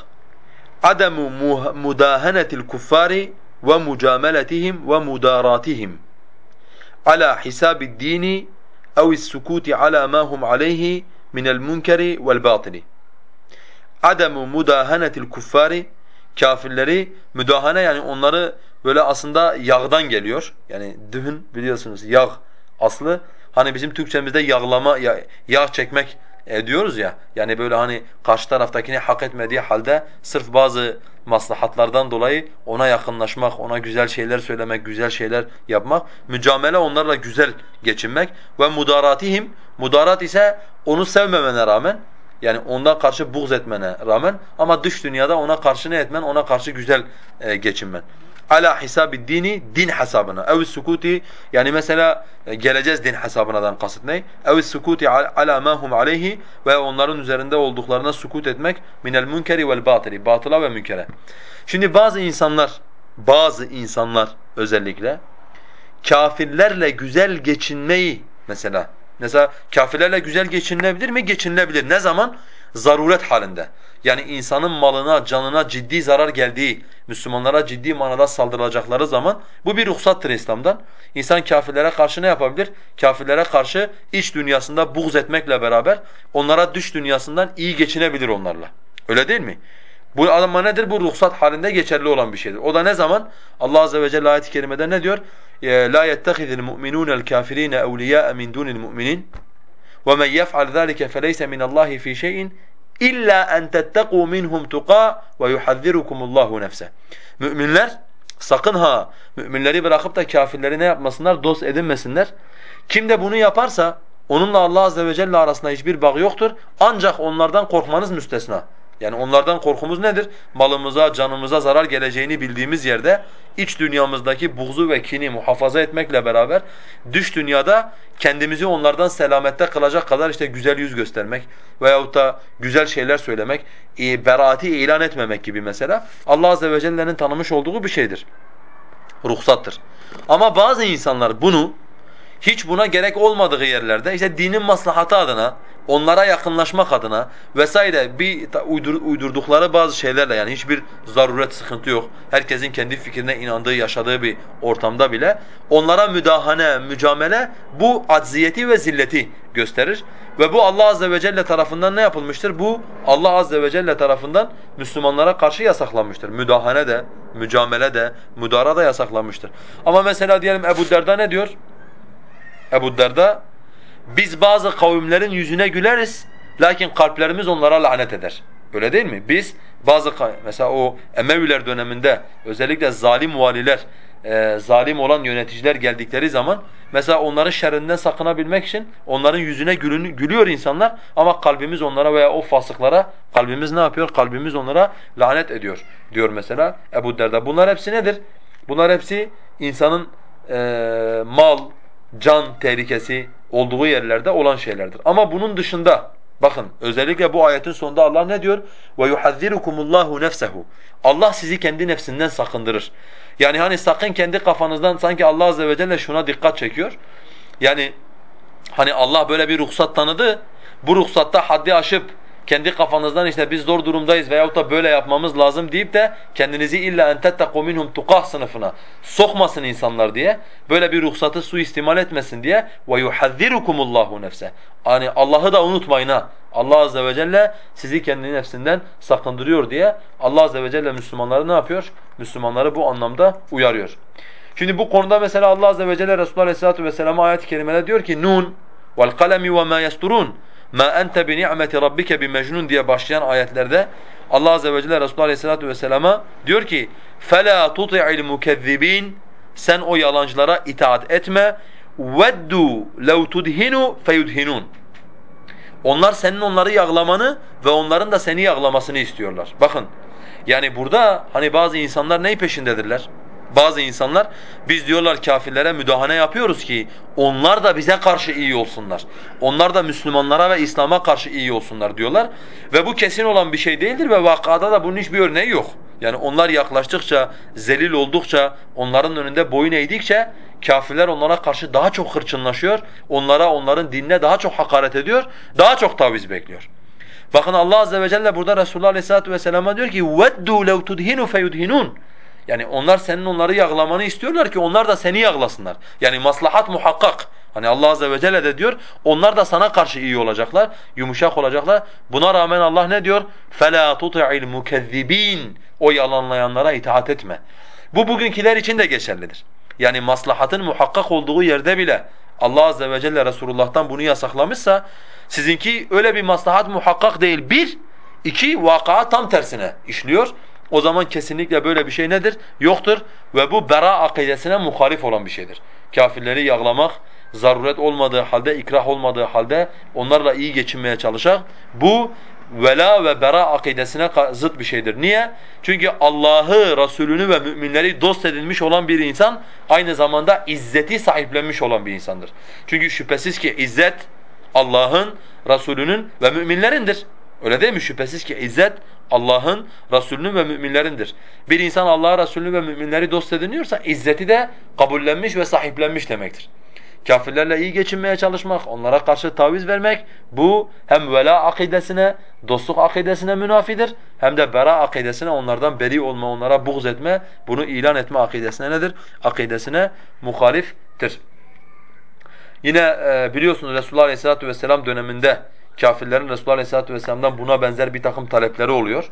ademu mudahanetil kuffari ve mucameletihim ve mudaratihim. ala hisabi dini ev sukuti ala ma hum alayhi min el munkeri vel batili. Ademu mudahanetil kafirleri müdahane yani onları böyle aslında yağdan geliyor. Yani dühün biliyorsunuz yağ aslı. Hani bizim Türkçemizde yağlama, yağ, yağ çekmek e, diyoruz ya. Yani böyle hani karşı taraftakini hak etmediği halde sırf bazı maslahatlardan dolayı ona yakınlaşmak, ona güzel şeyler söylemek, güzel şeyler yapmak. Mücamele onlarla güzel geçinmek ve mudaratihim, mudarat ise onu sevmemene rağmen yani ondan karşı buğz etmene rağmen ama dış dünyada ona karşı ne etmen, ona karşı güzel e, geçinmen ala hisabi dini din hesabına. Ev sukuti yani mesela e, geleceğiz din hesabınadan kasıt ne? Ev sukuti ala ma hum aleyhi ve onların üzerinde olduklarına sukut etmek minel münkeri vel batili. Batıla ve münkere. Şimdi bazı insanlar bazı insanlar özellikle kafirlerle güzel geçinmeyi mesela mesela kafirlerle güzel geçinilebilir mi? Geçinilebilir. Ne zaman? Zaruret halinde. Yani insanın malına, canına ciddi zarar geldiği, Müslümanlara ciddi manada saldırılacakları zaman bu bir ruhsattır İslam'dan. İnsan kafirlere karşı ne yapabilir? Kafirlere karşı iç dünyasında buğz etmekle beraber onlara dış dünyasından iyi geçinebilir onlarla. Öyle değil mi? Bu ama nedir? Bu ruhsat halinde geçerli olan bir şeydir. O da ne zaman? Allah azze ve celle ayet-i kerimede ne diyor? Yettehizul mu'minun kafirina evliya min dunil mu'minin ve men yef'al zalika feleysa min Allahi fi şey'in İlla en tettekû minhum tuqa ve yuhazzirukumullahu nefse. Müminler sakın ha müminleri bırakıp da kafirleri ne yapmasınlar? Dost edinmesinler. Kim de bunu yaparsa onunla Allah azze ve celle arasında hiçbir bağ yoktur. Ancak onlardan korkmanız müstesna. Yani onlardan korkumuz nedir? Malımıza, canımıza zarar geleceğini bildiğimiz yerde iç dünyamızdaki buğzu ve kini muhafaza etmekle beraber dış dünyada kendimizi onlardan selamette kılacak kadar işte güzel yüz göstermek veyahut da güzel şeyler söylemek, e, beraati ilan etmemek gibi mesela Allah azze ve celle'nin tanımış olduğu bir şeydir. Ruhsattır. Ama bazı insanlar bunu hiç buna gerek olmadığı yerlerde işte dinin maslahatı adına onlara yakınlaşmak adına vesaire bir uydur, uydurdukları bazı şeylerle yani hiçbir zaruret sıkıntı yok. Herkesin kendi fikrine inandığı, yaşadığı bir ortamda bile onlara müdahane, mücamele bu acziyeti ve zilleti gösterir. Ve bu Allah azze ve celle tarafından ne yapılmıştır? Bu Allah azze ve celle tarafından Müslümanlara karşı yasaklanmıştır. Müdahane de, mücamele de, müdara da yasaklanmıştır. Ama mesela diyelim Ebu Derda ne diyor? Ebu Derda biz bazı kavimlerin yüzüne güleriz lakin kalplerimiz onlara lanet eder. Öyle değil mi? Biz bazı mesela o Emeviler döneminde özellikle zalim valiler, e, zalim olan yöneticiler geldikleri zaman mesela onların şerrinden sakınabilmek için onların yüzüne gülün, gülüyor insanlar ama kalbimiz onlara veya o fasıklara kalbimiz ne yapıyor? Kalbimiz onlara lanet ediyor diyor mesela Ebu Derda. Bunlar hepsi nedir? Bunlar hepsi insanın e, mal, can tehlikesi olduğu yerlerde olan şeylerdir. Ama bunun dışında bakın özellikle bu ayetin sonunda Allah ne diyor? Ve yuhazzirukumullahu nefsehu. Allah sizi kendi nefsinden sakındırır. Yani hani sakın kendi kafanızdan sanki Allah azze ve celle şuna dikkat çekiyor. Yani hani Allah böyle bir ruhsat tanıdı. Bu ruhsatta haddi aşıp kendi kafanızdan işte biz zor durumdayız veyahut da böyle yapmamız lazım deyip de kendinizi illa en tettequ minhum tukah sınıfına sokmasın insanlar diye böyle bir ruhsatı suistimal etmesin diye ve yuhazzirukumullahu nefse. Hani Allah'ı da unutmayın ha. Allah azze ve celle sizi kendi nefsinden sakındırıyor diye Allah azze ve celle Müslümanları ne yapıyor? Müslümanları bu anlamda uyarıyor. Şimdi bu konuda mesela Allah azze ve celle Resulullah aleyhissalatu vesselam'a ayet-i kerimede diyor ki Nun vel kalemi ve ma yasturun ma ente bi ni'meti rabbike diye başlayan ayetlerde Allah azze ve celle Resulullah Aleyhissalatu vesselam'a diyor ki fela tuti'il mukezzibin sen o yalancılara itaat etme veddu lev tudhinu feyudhinun onlar senin onları yağlamanı ve onların da seni yağlamasını istiyorlar. Bakın yani burada hani bazı insanlar ney peşindedirler? Bazı insanlar biz diyorlar kafirlere müdahale yapıyoruz ki onlar da bize karşı iyi olsunlar. Onlar da Müslümanlara ve İslam'a karşı iyi olsunlar diyorlar. Ve bu kesin olan bir şey değildir ve vakada da bunun hiçbir örneği yok. Yani onlar yaklaştıkça, zelil oldukça, onların önünde boyun eğdikçe kafirler onlara karşı daha çok hırçınlaşıyor. Onlara, onların dinine daha çok hakaret ediyor, daha çok taviz bekliyor. Bakın Allah azze ve celle burada Resulullah aleyhissalatu vesselam'a diyor ki وَدُّوا لَوْ تُدْهِنُوا فَيُدْهِنُونَ Yani onlar senin onları yağlamanı istiyorlar ki onlar da seni yağlasınlar. Yani maslahat muhakkak. Hani Allah azze ve celle de diyor onlar da sana karşı iyi olacaklar, yumuşak olacaklar. Buna rağmen Allah ne diyor? فَلَا تُطِعِ الْمُكَذِّب۪ينَ O yalanlayanlara itaat etme. Bu bugünküler için de geçerlidir. Yani maslahatın muhakkak olduğu yerde bile Allah azze ve celle Resulullah'tan bunu yasaklamışsa sizinki öyle bir maslahat muhakkak değil. Bir, iki vaka tam tersine işliyor. O zaman kesinlikle böyle bir şey nedir? Yoktur ve bu bera akidesine muhalif olan bir şeydir. Kafirleri yağlamak, zaruret olmadığı halde, ikrah olmadığı halde onlarla iyi geçinmeye çalışak. Bu vela ve bera akidesine zıt bir şeydir. Niye? Çünkü Allah'ı, Resulünü ve müminleri dost edinmiş olan bir insan aynı zamanda izzeti sahiplenmiş olan bir insandır. Çünkü şüphesiz ki izzet Allah'ın, Resulünün ve müminlerindir. Öyle değil mi? Şüphesiz ki izzet Allah'ın, Resulünün ve müminlerindir. Bir insan Allah'a, Resulünü ve müminleri dost ediniyorsa izzeti de kabullenmiş ve sahiplenmiş demektir. Kafirlerle iyi geçinmeye çalışmak, onlara karşı taviz vermek bu hem vela akidesine, dostluk akidesine münafidir hem de bera akidesine onlardan beri olma, onlara buğz etme, bunu ilan etme akidesine nedir? Akidesine muhaliftir. Yine e, biliyorsunuz Resulullah Aleyhisselatü Vesselam döneminde kafirlerin Resulullah Aleyhisselatü Vesselam'dan buna benzer bir takım talepleri oluyor.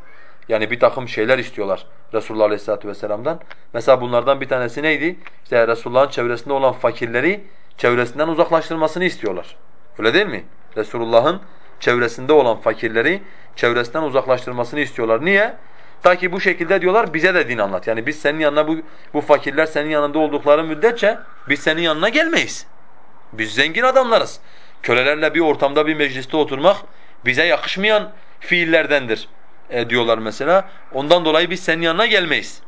Yani bir takım şeyler istiyorlar Resulullah Aleyhisselatü Vesselam'dan. Mesela bunlardan bir tanesi neydi? İşte Resulullah'ın çevresinde olan fakirleri çevresinden uzaklaştırmasını istiyorlar. Öyle değil mi? Resulullah'ın çevresinde olan fakirleri çevresinden uzaklaştırmasını istiyorlar. Niye? Ta ki bu şekilde diyorlar bize de din anlat. Yani biz senin yanına bu, bu fakirler senin yanında oldukları müddetçe biz senin yanına gelmeyiz. Biz zengin adamlarız. Kölelerle bir ortamda bir mecliste oturmak bize yakışmayan fiillerdendir e, diyorlar mesela. Ondan dolayı biz senin yanına gelmeyiz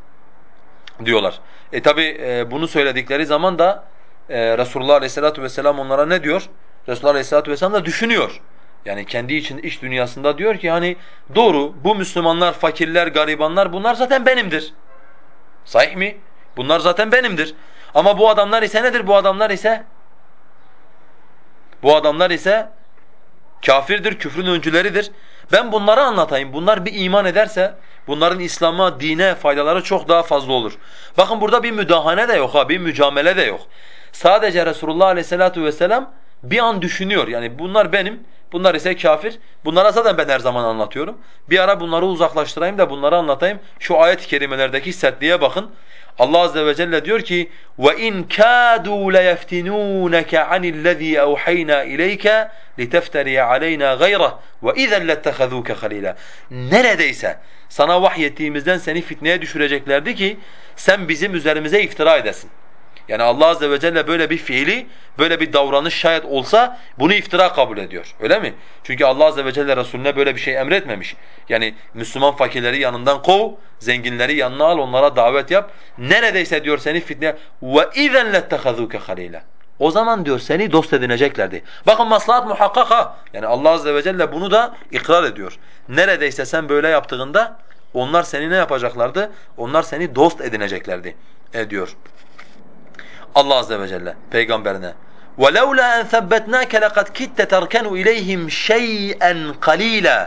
diyorlar. E tabi e, bunu söyledikleri zaman da e, Resulullah Aleyhisselatü Vesselam onlara ne diyor? Resulullah Aleyhisselatü Vesselam da düşünüyor. Yani kendi için iş dünyasında diyor ki hani doğru bu Müslümanlar, fakirler, garibanlar bunlar zaten benimdir. Sahih mi? Bunlar zaten benimdir. Ama bu adamlar ise nedir? Bu adamlar ise bu adamlar ise kafirdir, küfrün öncüleridir. Ben bunları anlatayım. Bunlar bir iman ederse bunların İslam'a, dine faydaları çok daha fazla olur. Bakın burada bir müdahane de yok ha, bir mücamele de yok. Sadece Resulullah Aleyhisselatü vesselam bir an düşünüyor. Yani bunlar benim, bunlar ise kafir. Bunlara zaten ben her zaman anlatıyorum. Bir ara bunları uzaklaştırayım da bunları anlatayım. Şu ayet-i kerimelerdeki sertliğe bakın. Allah azze ve celle diyor ki: "Ve in kadu leyeftinunke anillezî evhayna ileyke litefteri aleyna gayra ve izen lettehazuke halila." Neredeyse sana vahyettiğimizden seni fitneye düşüreceklerdi ki sen bizim üzerimize iftira edesin. Yani Allah azze ve celle böyle bir fiili, böyle bir davranış şayet olsa bunu iftira kabul ediyor. Öyle mi? Çünkü Allah azze ve celle Resulüne böyle bir şey emretmemiş. Yani Müslüman fakirleri yanından kov, zenginleri yanına al, onlara davet yap. Neredeyse diyor seni fitne ve izen lettehazuke halila. O zaman diyor seni dost edineceklerdi. Bakın maslahat muhakkak ha. Yani Allah azze ve celle bunu da ikrar ediyor. Neredeyse sen böyle yaptığında onlar seni ne yapacaklardı? Onlar seni dost edineceklerdi ediyor. Allah azze ve celle peygamberine وَلَوْلَا اَنْ ثَبَّتْنَاكَ لَقَدْ كِتَّ تَرْكَنُ اِلَيْهِمْ شَيْئًا قَلِيلًا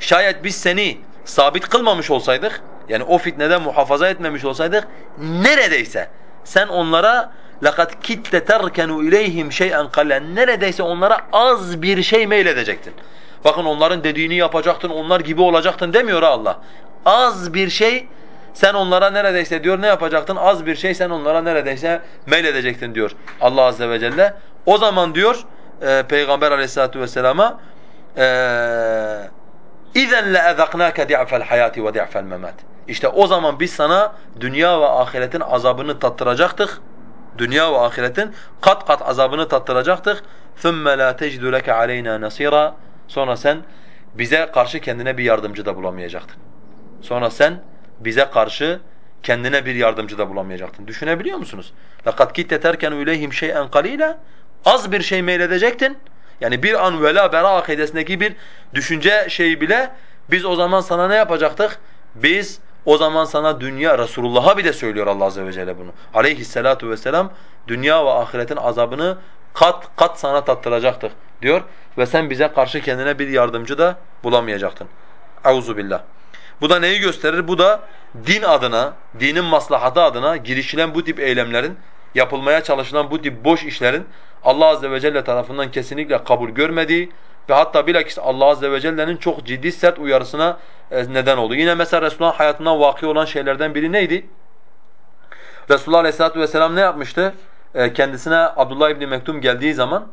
Şayet biz seni sabit kılmamış olsaydık, yani o fitneden muhafaza etmemiş olsaydık, neredeyse sen onlara لَقَدْ كِتَّ تَرْكَنُ اِلَيْهِمْ شَيْئًا قَلِيلًا Neredeyse onlara az bir şey meyledecektin. Bakın onların dediğini yapacaktın, onlar gibi olacaktın demiyor Allah. Az bir şey sen onlara neredeyse diyor ne yapacaktın? Az bir şey sen onlara neredeyse meyledecektin diyor Allah azze ve celle. O zaman diyor e, Peygamber aleyhissalatu vesselama eee اِذَنْ لَاَذَقْنَاكَ دِعْفَ الْحَيَاتِ وَدِعْفَ الْمَمَاتِ İşte o zaman biz sana dünya ve ahiretin azabını tattıracaktık. Dünya ve ahiretin kat kat azabını tattıracaktık. ثُمَّ لَا تَجْدُ لَكَ عَلَيْنَا نَصِيرًا Sonra sen bize karşı kendine bir yardımcı da bulamayacaktın. Sonra sen bize karşı kendine bir yardımcı da bulamayacaktın. Düşünebiliyor musunuz? لَقَدْ كِتَّ تَرْكَنُ اِلَيْهِمْ شَيْئًا قَلِيلًا Az bir şey meyledecektin. Yani bir an vela bera akidesindeki bir düşünce şeyi bile biz o zaman sana ne yapacaktık? Biz o zaman sana dünya, Resulullah'a bir de söylüyor Allah Azze ve Celle bunu. Aleyhisselatu vesselam dünya ve ahiretin azabını kat kat sana tattıracaktık diyor. Ve sen bize karşı kendine bir yardımcı da bulamayacaktın. Euzu billah. Bu da neyi gösterir? Bu da din adına, dinin maslahatı adına girişilen bu tip eylemlerin, yapılmaya çalışılan bu tip boş işlerin Allah azze ve celle tarafından kesinlikle kabul görmediği ve hatta bilakis Allah azze ve celle'nin çok ciddi sert uyarısına e, neden oldu. Yine mesela Resulullah hayatından vakı olan şeylerden biri neydi? Resulullah aleyhissalatu vesselam ne yapmıştı? E, kendisine Abdullah İbni Mektum geldiği zaman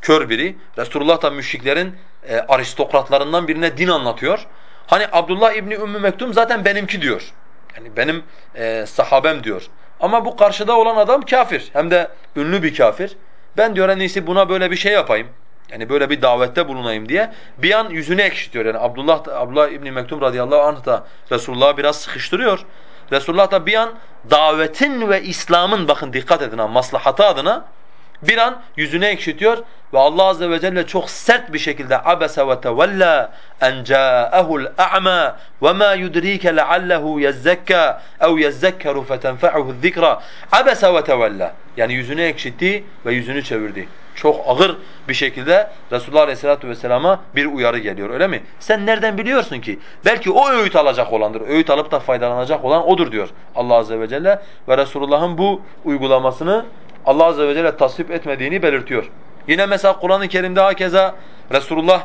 kör biri. Resulullah da müşriklerin e, aristokratlarından birine din anlatıyor. Hani Abdullah İbni Ümmü Mektum zaten benimki diyor. Yani benim e, sahabem diyor. Ama bu karşıda olan adam kafir. Hem de ünlü bir kafir. Ben diyor en iyisi buna böyle bir şey yapayım. Yani böyle bir davette bulunayım diye bir an yüzünü ekşitiyor. Yani Abdullah Abdullah İbn Mektum radıyallahu anh da Resulullah'ı biraz sıkıştırıyor. Resulullah da bir an davetin ve İslam'ın bakın dikkat edin ha maslahatı adına bir an yüzünü ekşitiyor ve Allah azze ve celle çok sert bir şekilde abese ve tevella en ca'ahu'l a'ma ve ma yudrike leallehu yezzekka ev yezzekkeru fetenfa'uhu zikra abese ve tevella yani yüzünü ekşitti ve yüzünü çevirdi. Çok ağır bir şekilde Resulullah Aleyhisselatü Vesselam'a bir uyarı geliyor öyle mi? Sen nereden biliyorsun ki? Belki o öğüt alacak olandır. Öğüt alıp da faydalanacak olan odur diyor Allah Azze ve Celle. Ve Resulullah'ın bu uygulamasını Allah Azze ve Celle tasvip etmediğini belirtiyor. Yine mesela Kur'an-ı Kerim'de hakeza Resulullah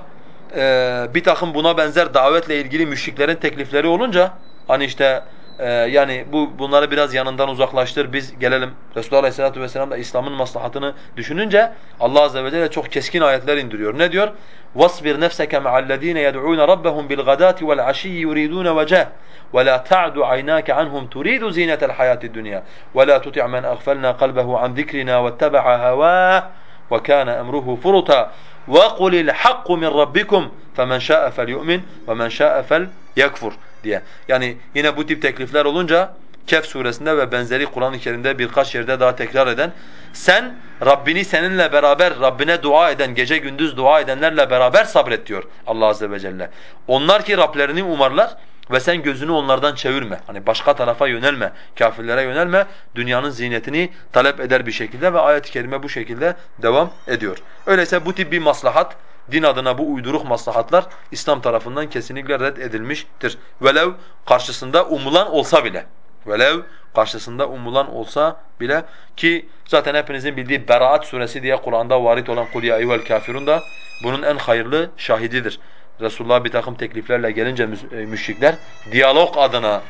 e, bir takım buna benzer davetle ilgili müşriklerin teklifleri olunca hani işte e, yani bu bunları biraz yanından uzaklaştır biz gelelim Resulullah Aleyhisselatü Vesselam da İslam'ın maslahatını düşününce Allah Azze ve Celle çok keskin ayetler indiriyor. Ne diyor? وَاصْبِرْ نَفْسَكَ مَعَ الَّذ۪ينَ يَدْعُونَ رَبَّهُمْ بِالْغَدَاةِ وَالْعَشِيِّ يُرِيدُونَ وَجَهِ ولا تعد عيناك عنهم تريد زينة الحياة الدنيا ولا تطع من أغفلنا قلبه عن ذكرنا واتبع هواه وكان أمره فرطا وقل الحق من ربكم فمن شاء فليؤمن ومن شاء فليكفر diye. Yani yine bu tip teklifler olunca Kehf suresinde ve benzeri Kur'an-ı Kerim'de birkaç yerde daha tekrar eden sen Rabbini seninle beraber Rabbine dua eden, gece gündüz dua edenlerle beraber sabret diyor Allah azze ve celle. Onlar ki Rablerini umarlar ve sen gözünü onlardan çevirme. Hani başka tarafa yönelme, kafirlere yönelme. Dünyanın zinetini talep eder bir şekilde ve ayet-i kerime bu şekilde devam ediyor. Öyleyse bu tip bir maslahat, din adına bu uyduruk maslahatlar İslam tarafından kesinlikle red edilmiştir. Velev karşısında umulan olsa bile. Velev karşısında umulan olsa bile ki zaten hepinizin bildiği Beraat suresi diye Kur'an'da varit olan kul ya eyyuhel kafirun da bunun en hayırlı şahididir. Resulullah bir takım tekliflerle gelince e, müşrikler diyalog adına,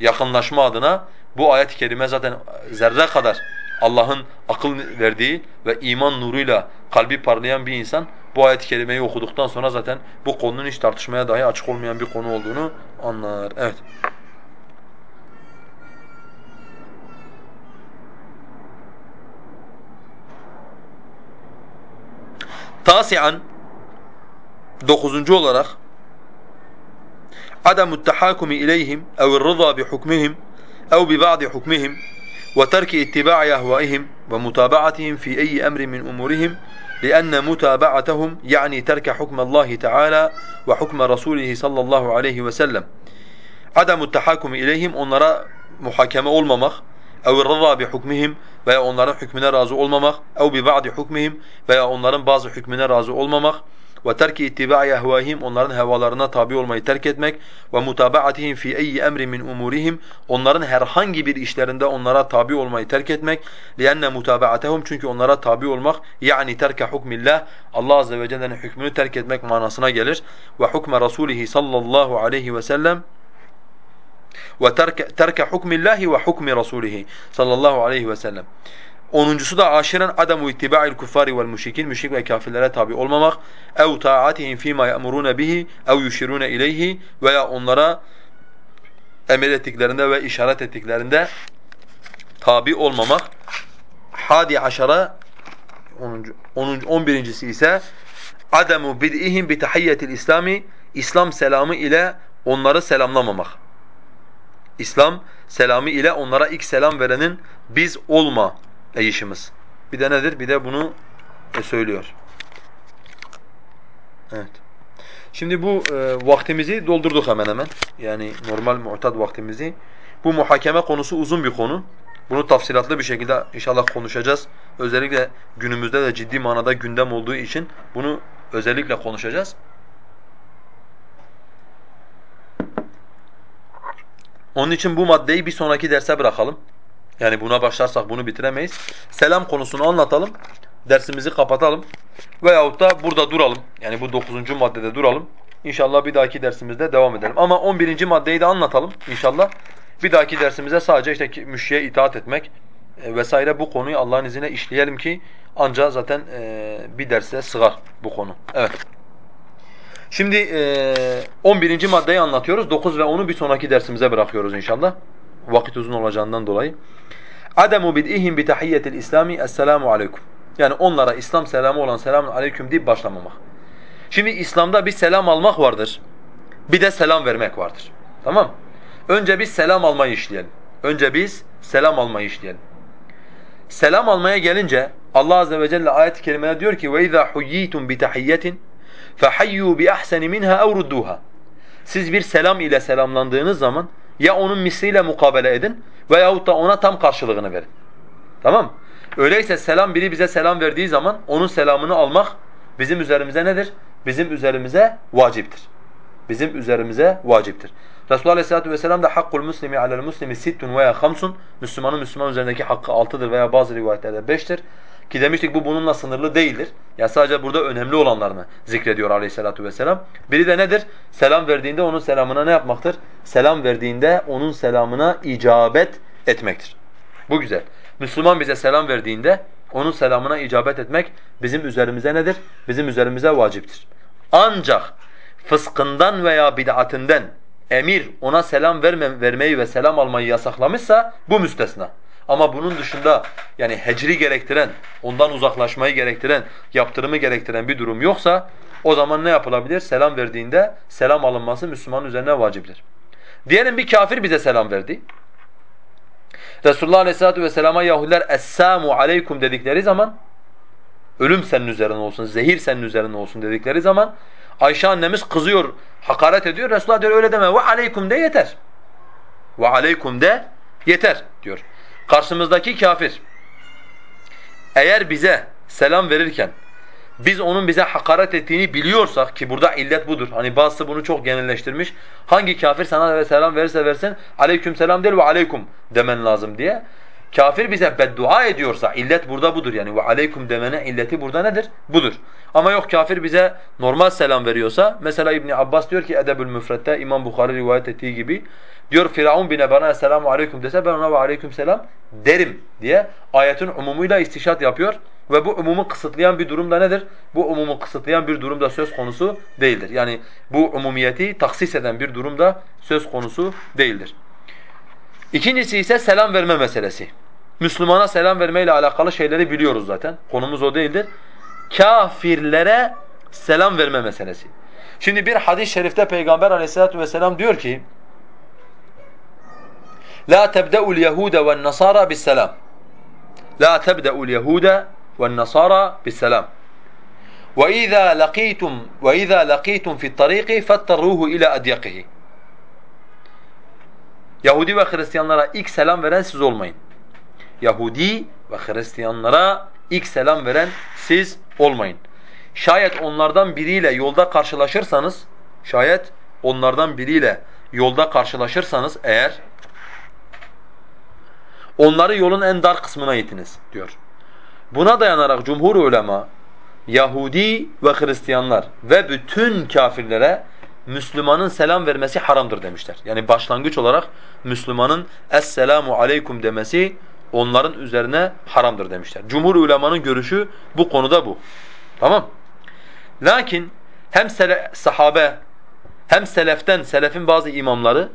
yakınlaşma adına bu ayet-i kerime zaten zerre kadar Allah'ın akıl verdiği ve iman nuruyla kalbi parlayan bir insan bu ayet-i kerimeyi okuduktan sonra zaten bu konunun hiç tartışmaya dahi açık olmayan bir konu olduğunu anlar. Evet. Tasi'an Dokuzuncu olarak عدم التحاكم إليهم أو الرضا بحكمهم أو ببعض حكمهم وترك اتباع أهوائهم ومتابعتهم في أي أمر من أمورهم لأن متابعتهم يعني ترك حكم الله تعالى وحكم رسوله صلى الله عليه وسلم عدم التحاكم إليهم onlara muhakeme olmamak اَوْ الرَّضَى بِحُكْمِهِمْ veya onların hükmüne razı olmamak اَوْ بِبَعْدِ حُكْمِهِمْ veya onların bazı hükmüne razı olmamak ve terki ittiba'i ehvâhim onların hevalarına tabi olmayı terk etmek. Ve mutabaatihim fi eyyi emri min umurihim onların herhangi bir işlerinde onlara tabi olmayı terk etmek. Lianne mutabaatehum çünkü onlara tabi olmak yani terke hukmillah Allah azze ve celle'nin hükmünü terk etmek manasına gelir. Ve hukme rasulihi sallallahu aleyhi ve sellem. Ve terke, terke hukmillahi ve hukmi rasulihi sallallahu aleyhi ve sellem Onuncusu da aşiren adamu ittiba'il kuffari vel müşrikin müşrik ve kafirlere tabi olmamak ev ta'atihim fîmâ ya'murûne bihi ev yuşirûne ileyhi veya onlara emir ettiklerinde ve işaret ettiklerinde tabi olmamak. Hadi aşara 10. 11. ise adamu bid'ihim bi tahiyyetil İslami İslam selamı ile onları selamlamamak. İslam selamı ile onlara ilk selam verenin biz olma eyişimiz. Bir de nedir? Bir de bunu e, söylüyor. Evet. Şimdi bu e, vaktimizi doldurduk hemen hemen. Yani normal mu'tad vaktimizi. Bu muhakeme konusu uzun bir konu. Bunu tafsilatlı bir şekilde inşallah konuşacağız. Özellikle günümüzde de ciddi manada gündem olduğu için bunu özellikle konuşacağız. Onun için bu maddeyi bir sonraki derse bırakalım. Yani buna başlarsak bunu bitiremeyiz. Selam konusunu anlatalım, dersimizi kapatalım. Veyahut da burada duralım. Yani bu dokuzuncu maddede duralım. İnşallah bir dahaki dersimizde devam edelim. Ama on birinci maddeyi de anlatalım inşallah. Bir dahaki dersimize sadece işte müşriye itaat etmek e, vesaire bu konuyu Allah'ın izniyle işleyelim ki ancak zaten e, bir derse sığar bu konu. Evet. Şimdi e, 11. maddeyi anlatıyoruz. 9 ve 10'u bir sonraki dersimize bırakıyoruz inşallah. Vakit uzun olacağından dolayı. Ademu bid'ihim bi tahiyyetil İslami Esselamu aleyküm. Yani onlara İslam selamı olan selamun aleyküm deyip başlamamak. Şimdi İslam'da bir selam almak vardır. Bir de selam vermek vardır. Tamam? Önce biz selam almayı işleyelim. Önce biz selam almayı işleyelim. Selam almaya gelince Allah azze ve celle ayet-i kerimede diyor ki: "Ve izâ huyyitum bi tahiyyetin fahayyu bi ahsani minha aw. Siz bir selam ile selamlandığınız zaman ya onun misliyle mukabele edin veyahut da ona tam karşılığını verin. Tamam Öyleyse selam biri bize selam verdiği zaman onun selamını almak bizim üzerimize nedir? Bizim üzerimize vaciptir. Bizim üzerimize vaciptir. Resulullah Aleyhisselatü Vesselam da hakkul muslimi alel muslimi sittun veya hamsun Müslümanın Müslüman üzerindeki hakkı altıdır veya bazı rivayetlerde beştir. Ki demiştik bu bununla sınırlı değildir. Ya sadece burada önemli olanlarını zikrediyor aleyhissalatu vesselam. Biri de nedir? Selam verdiğinde onun selamına ne yapmaktır? Selam verdiğinde onun selamına icabet etmektir. Bu güzel. Müslüman bize selam verdiğinde onun selamına icabet etmek bizim üzerimize nedir? Bizim üzerimize vaciptir. Ancak fıskından veya bid'atinden emir ona selam verme, vermeyi ve selam almayı yasaklamışsa bu müstesna. Ama bunun dışında yani hecri gerektiren, ondan uzaklaşmayı gerektiren, yaptırımı gerektiren bir durum yoksa o zaman ne yapılabilir? Selam verdiğinde selam alınması Müslümanın üzerine vaciptir. Diyelim bir kafir bize selam verdi. Resulullah Aleyhisselatü Vesselam'a Yahudiler Esselamu Aleykum dedikleri zaman ölüm senin üzerine olsun, zehir senin üzerine olsun dedikleri zaman Ayşe annemiz kızıyor, hakaret ediyor. Resulullah diyor öyle deme ve aleykum de yeter. Ve aleykum de yeter diyor. Karşımızdaki kafir eğer bize selam verirken biz onun bize hakaret ettiğini biliyorsak ki burada illet budur. Hani bazısı bunu çok genelleştirmiş. Hangi kafir sana selam verirse versin aleyküm selam değil ve aleykum demen lazım diye. Kafir bize beddua ediyorsa illet burada budur yani ve aleykum demene illeti burada nedir? Budur. Ama yok kafir bize normal selam veriyorsa mesela İbn Abbas diyor ki Edebül Müfret'te İmam Bukhari rivayet ettiği gibi diyor Firavun bine bana selamu aleyküm dese ben ona ve aleyküm selam derim diye ayetin umumuyla istişat yapıyor. Ve bu umumu kısıtlayan bir durumda nedir? Bu umumu kısıtlayan bir durumda söz konusu değildir. Yani bu umumiyeti taksis eden bir durumda söz konusu değildir. İkincisi ise selam verme meselesi. Müslümana selam vermeyle alakalı şeyleri biliyoruz zaten. Konumuz o değildir. Kafirlere selam verme meselesi. Şimdi bir hadis-i şerifte Peygamber aleyhissalatu vesselam diyor ki La tebde'ul yehude ve'n nasara bis selam. La tebde'ul yehude ve'n-nasara bis-selam. وَإِذَا لَقِيتُمْ وَإِذَا لَقِيتُمْ فِي الطَّرِيقِ فَاتَّرُوهُ إِلَى أَدْيَقِهِ Yahudi ve Hristiyanlara ilk selam veren siz olmayın. Yahudi ve Hristiyanlara ilk selam veren siz olmayın. Şayet onlardan biriyle yolda karşılaşırsanız, şayet onlardan biriyle yolda karşılaşırsanız eğer onları yolun en dar kısmına itiniz diyor. Buna dayanarak cumhur ulema Yahudi ve Hristiyanlar ve bütün kafirlere Müslümanın selam vermesi haramdır demişler. Yani başlangıç olarak Müslümanın Esselamu Aleyküm demesi onların üzerine haramdır demişler. Cumhur ulemanın görüşü bu konuda bu. Tamam? Lakin hem sahabe hem seleften, selefin bazı imamları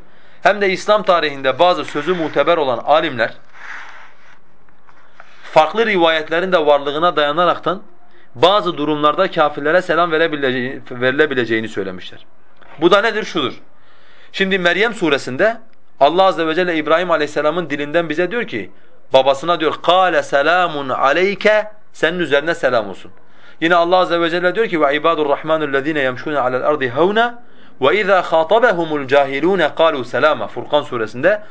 hem de İslam tarihinde bazı sözü muteber olan alimler farklı rivayetlerin de varlığına dayanaraktan bazı durumlarda kafirlere selam verilebileceğini söylemişler. Bu da nedir? Şudur. Şimdi Meryem suresinde Allah azze ve celle İbrahim aleyhisselamın dilinden bize diyor ki babasına diyor kâle selamun aleyke senin üzerine selam olsun. Yine Allah azze ve celle diyor ki ve ibadur rahmanullezine yemşuna alel ardi havna ve iza khatabahumul cahilun qalu selama Furkan suresinde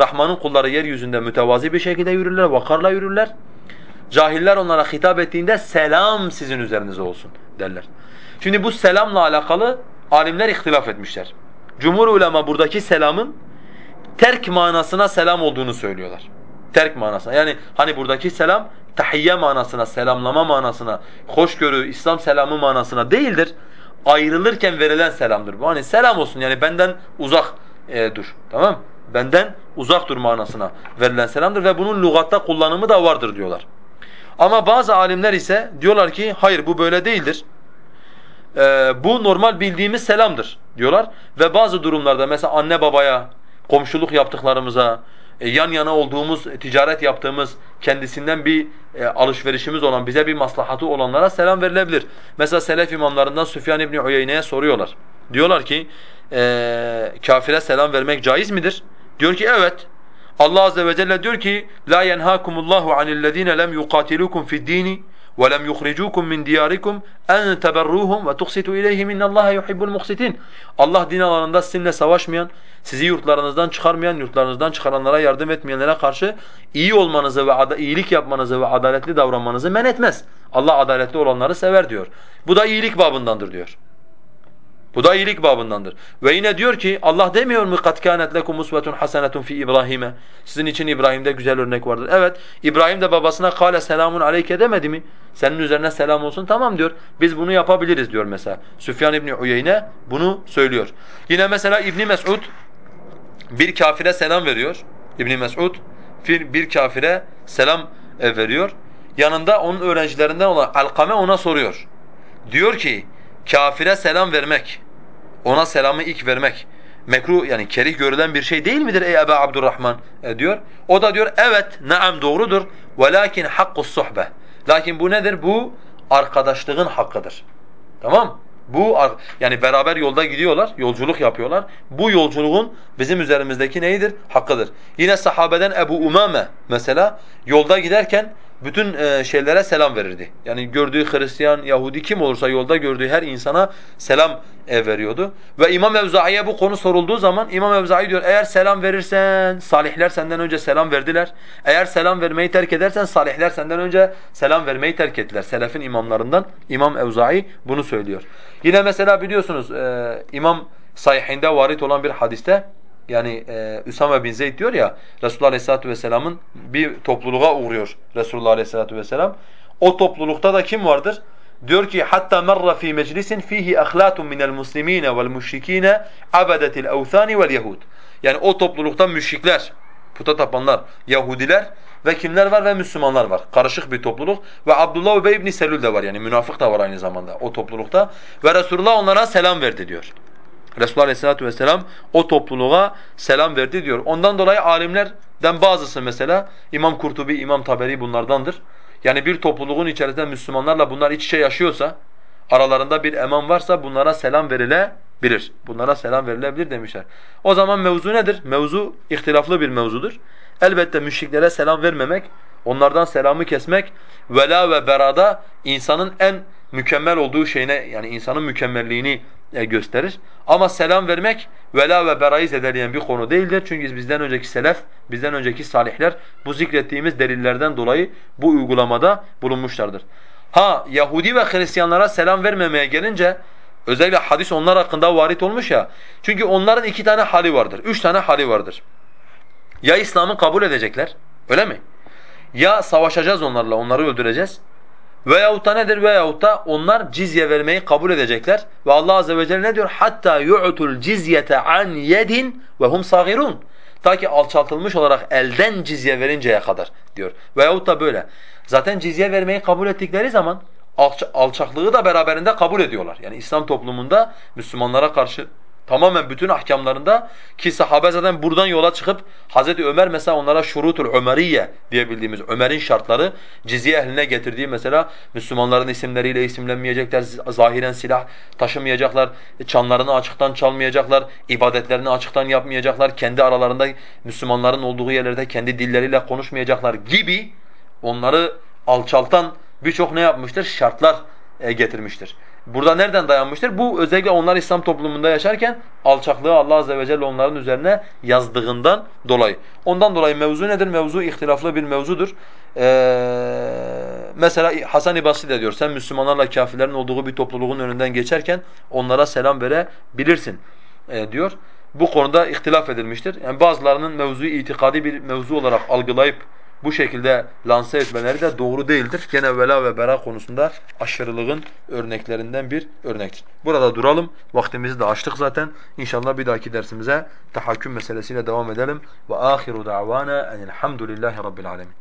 Rahman'ın kulları yeryüzünde mütevazi bir şekilde yürürler, vakarla yürürler. Cahiller onlara hitap ettiğinde selam sizin üzerinize olsun derler. Şimdi bu selamla alakalı alimler ihtilaf etmişler. Cumhur ulema buradaki selamın terk manasına selam olduğunu söylüyorlar. Terk manasına. Yani hani buradaki selam tahiyye manasına, selamlama manasına, hoşgörü, İslam selamı manasına değildir. Ayrılırken verilen selamdır bu. Hani selam olsun yani benden uzak e, dur. Tamam Benden uzak dur manasına verilen selamdır ve bunun lügatta kullanımı da vardır diyorlar. Ama bazı alimler ise diyorlar ki hayır bu böyle değildir. Ee, bu normal bildiğimiz selamdır diyorlar. Ve bazı durumlarda mesela anne babaya, komşuluk yaptıklarımıza, e, yan yana olduğumuz, ticaret yaptığımız, kendisinden bir e, alışverişimiz olan, bize bir maslahatı olanlara selam verilebilir. Mesela selef imamlarından Süfyan İbni Uyeyne'ye soruyorlar. Diyorlar ki, e, kafire selam vermek caiz midir? Diyor ki evet. Allah azze ve celle diyor ki: "La yenhakumullahu anillezine lem yuqatilukum fi'd-dini ve lem yukhrijukum min diyarikum en teberruhum ve tuqsitu ileyhim innallaha yuhibbul muqsitin." Allah din alanında sizinle savaşmayan, sizi yurtlarınızdan çıkarmayan, yurtlarınızdan çıkaranlara yardım etmeyenlere karşı iyi olmanızı ve iyilik yapmanızı ve adaletli davranmanızı men etmez. Allah adaletli olanları sever diyor. Bu da iyilik babındandır diyor. Bu da iyilik babındandır. Ve yine diyor ki Allah demiyor mu kat kanet lekum usvetun hasenetun fi İbrahim'e. Sizin için İbrahim'de güzel örnek vardır. Evet İbrahim de babasına kale selamun aleyke demedi mi? Senin üzerine selam olsun tamam diyor. Biz bunu yapabiliriz diyor mesela. Süfyan İbni Uyeyne bunu söylüyor. Yine mesela İbni Mes'ud bir kafire selam veriyor. İbni Mes'ud bir kafire selam e, veriyor. Yanında onun öğrencilerinden olan Alkame ona soruyor. Diyor ki kafire selam vermek, ona selamı ilk vermek mekruh yani kerih görülen bir şey değil midir ey Ebu Abdurrahman e, diyor. O da diyor evet naam doğrudur. Velakin hakkus suhbe. Lakin bu nedir? Bu arkadaşlığın hakkıdır. Tamam? Bu yani beraber yolda gidiyorlar, yolculuk yapıyorlar. Bu yolculuğun bizim üzerimizdeki neyidir? Hakkıdır. Yine sahabeden Ebu Umame mesela yolda giderken bütün e, şeylere selam verirdi. Yani gördüğü Hristiyan, Yahudi kim olursa yolda gördüğü her insana selam e, veriyordu. Ve İmam Evzai'ye bu konu sorulduğu zaman İmam Evzai diyor eğer selam verirsen salihler senden önce selam verdiler. Eğer selam vermeyi terk edersen salihler senden önce selam vermeyi terk ettiler. Selefin imamlarından İmam Evzai bunu söylüyor. Yine mesela biliyorsunuz e, İmam Sahihinde varit olan bir hadiste yani e, Üsame bin Zeyd diyor ya Resulullah Aleyhisselatü Vesselam'ın bir topluluğa uğruyor Resulullah Aleyhisselatü Vesselam. O toplulukta da kim vardır? Diyor ki hatta merra fi meclisin fihi ahlatun minel muslimine vel müşrikine abedetil evthani vel yehud. Yani o toplulukta müşrikler, puta tapanlar, Yahudiler ve kimler var ve Müslümanlar var. Karışık bir topluluk ve Abdullah Ubey ibn Selül de var yani münafık da var aynı zamanda o toplulukta ve Resulullah onlara selam verdi diyor. Resulullah Aleyhisselatü Vesselam o topluluğa selam verdi diyor. Ondan dolayı alimlerden bazısı mesela İmam Kurtubi, İmam Taberi bunlardandır. Yani bir topluluğun içerisinde Müslümanlarla bunlar iç içe yaşıyorsa, aralarında bir eman varsa bunlara selam verilebilir. Bunlara selam verilebilir demişler. O zaman mevzu nedir? Mevzu ihtilaflı bir mevzudur. Elbette müşriklere selam vermemek, onlardan selamı kesmek, vela ve berada insanın en mükemmel olduğu şeyine yani insanın mükemmelliğini e, gösterir. Ama selam vermek vela ve berayı zedeleyen bir konu değildir. Çünkü bizden önceki selef, bizden önceki salihler bu zikrettiğimiz delillerden dolayı bu uygulamada bulunmuşlardır. Ha Yahudi ve Hristiyanlara selam vermemeye gelince özellikle hadis onlar hakkında varit olmuş ya. Çünkü onların iki tane hali vardır. Üç tane hali vardır. Ya İslam'ı kabul edecekler, öyle mi? Ya savaşacağız onlarla, onları öldüreceğiz. Veyahut da nedir? Veyahut da onlar cizye vermeyi kabul edecekler. Ve Allah azze ve celle ne diyor? Hatta yu'tul cizyete an yedin ve hum. Ta ki alçaltılmış olarak elden cizye verinceye kadar diyor. Veyahut da böyle. Zaten cizye vermeyi kabul ettikleri zaman alçaklığı da beraberinde kabul ediyorlar. Yani İslam toplumunda Müslümanlara karşı Tamamen bütün ahkamlarında ki sahabe zaten buradan yola çıkıp Hazreti Ömer mesela onlara şurutul Ömeriye diye bildiğimiz Ömer'in şartları cizye ehline getirdiği mesela Müslümanların isimleriyle isimlenmeyecekler, zahiren silah taşımayacaklar, çanlarını açıktan çalmayacaklar, ibadetlerini açıktan yapmayacaklar, kendi aralarında Müslümanların olduğu yerlerde kendi dilleriyle konuşmayacaklar gibi onları alçaltan birçok ne yapmıştır? Şartlar e, getirmiştir. Burada nereden dayanmıştır? Bu özellikle onlar İslam toplumunda yaşarken alçaklığı Allah azze ve celle onların üzerine yazdığından dolayı. Ondan dolayı mevzu nedir? Mevzu ihtilaflı bir mevzudur. Ee, mesela Hasan-ı Basri de diyor sen Müslümanlarla kafirlerin olduğu bir topluluğun önünden geçerken onlara selam verebilirsin e, diyor. bu konuda ihtilaf edilmiştir. Yani bazılarının mevzuyu itikadi bir mevzu olarak algılayıp bu şekilde lanse etmeleri de doğru değildir. Gene vela ve bera konusunda aşırılığın örneklerinden bir örnektir. Burada duralım. Vaktimizi de açtık zaten. İnşallah bir dahaki dersimize tahakküm meselesiyle devam edelim. Ve ahiru da'vana enelhamdülillahi rabbil alemin.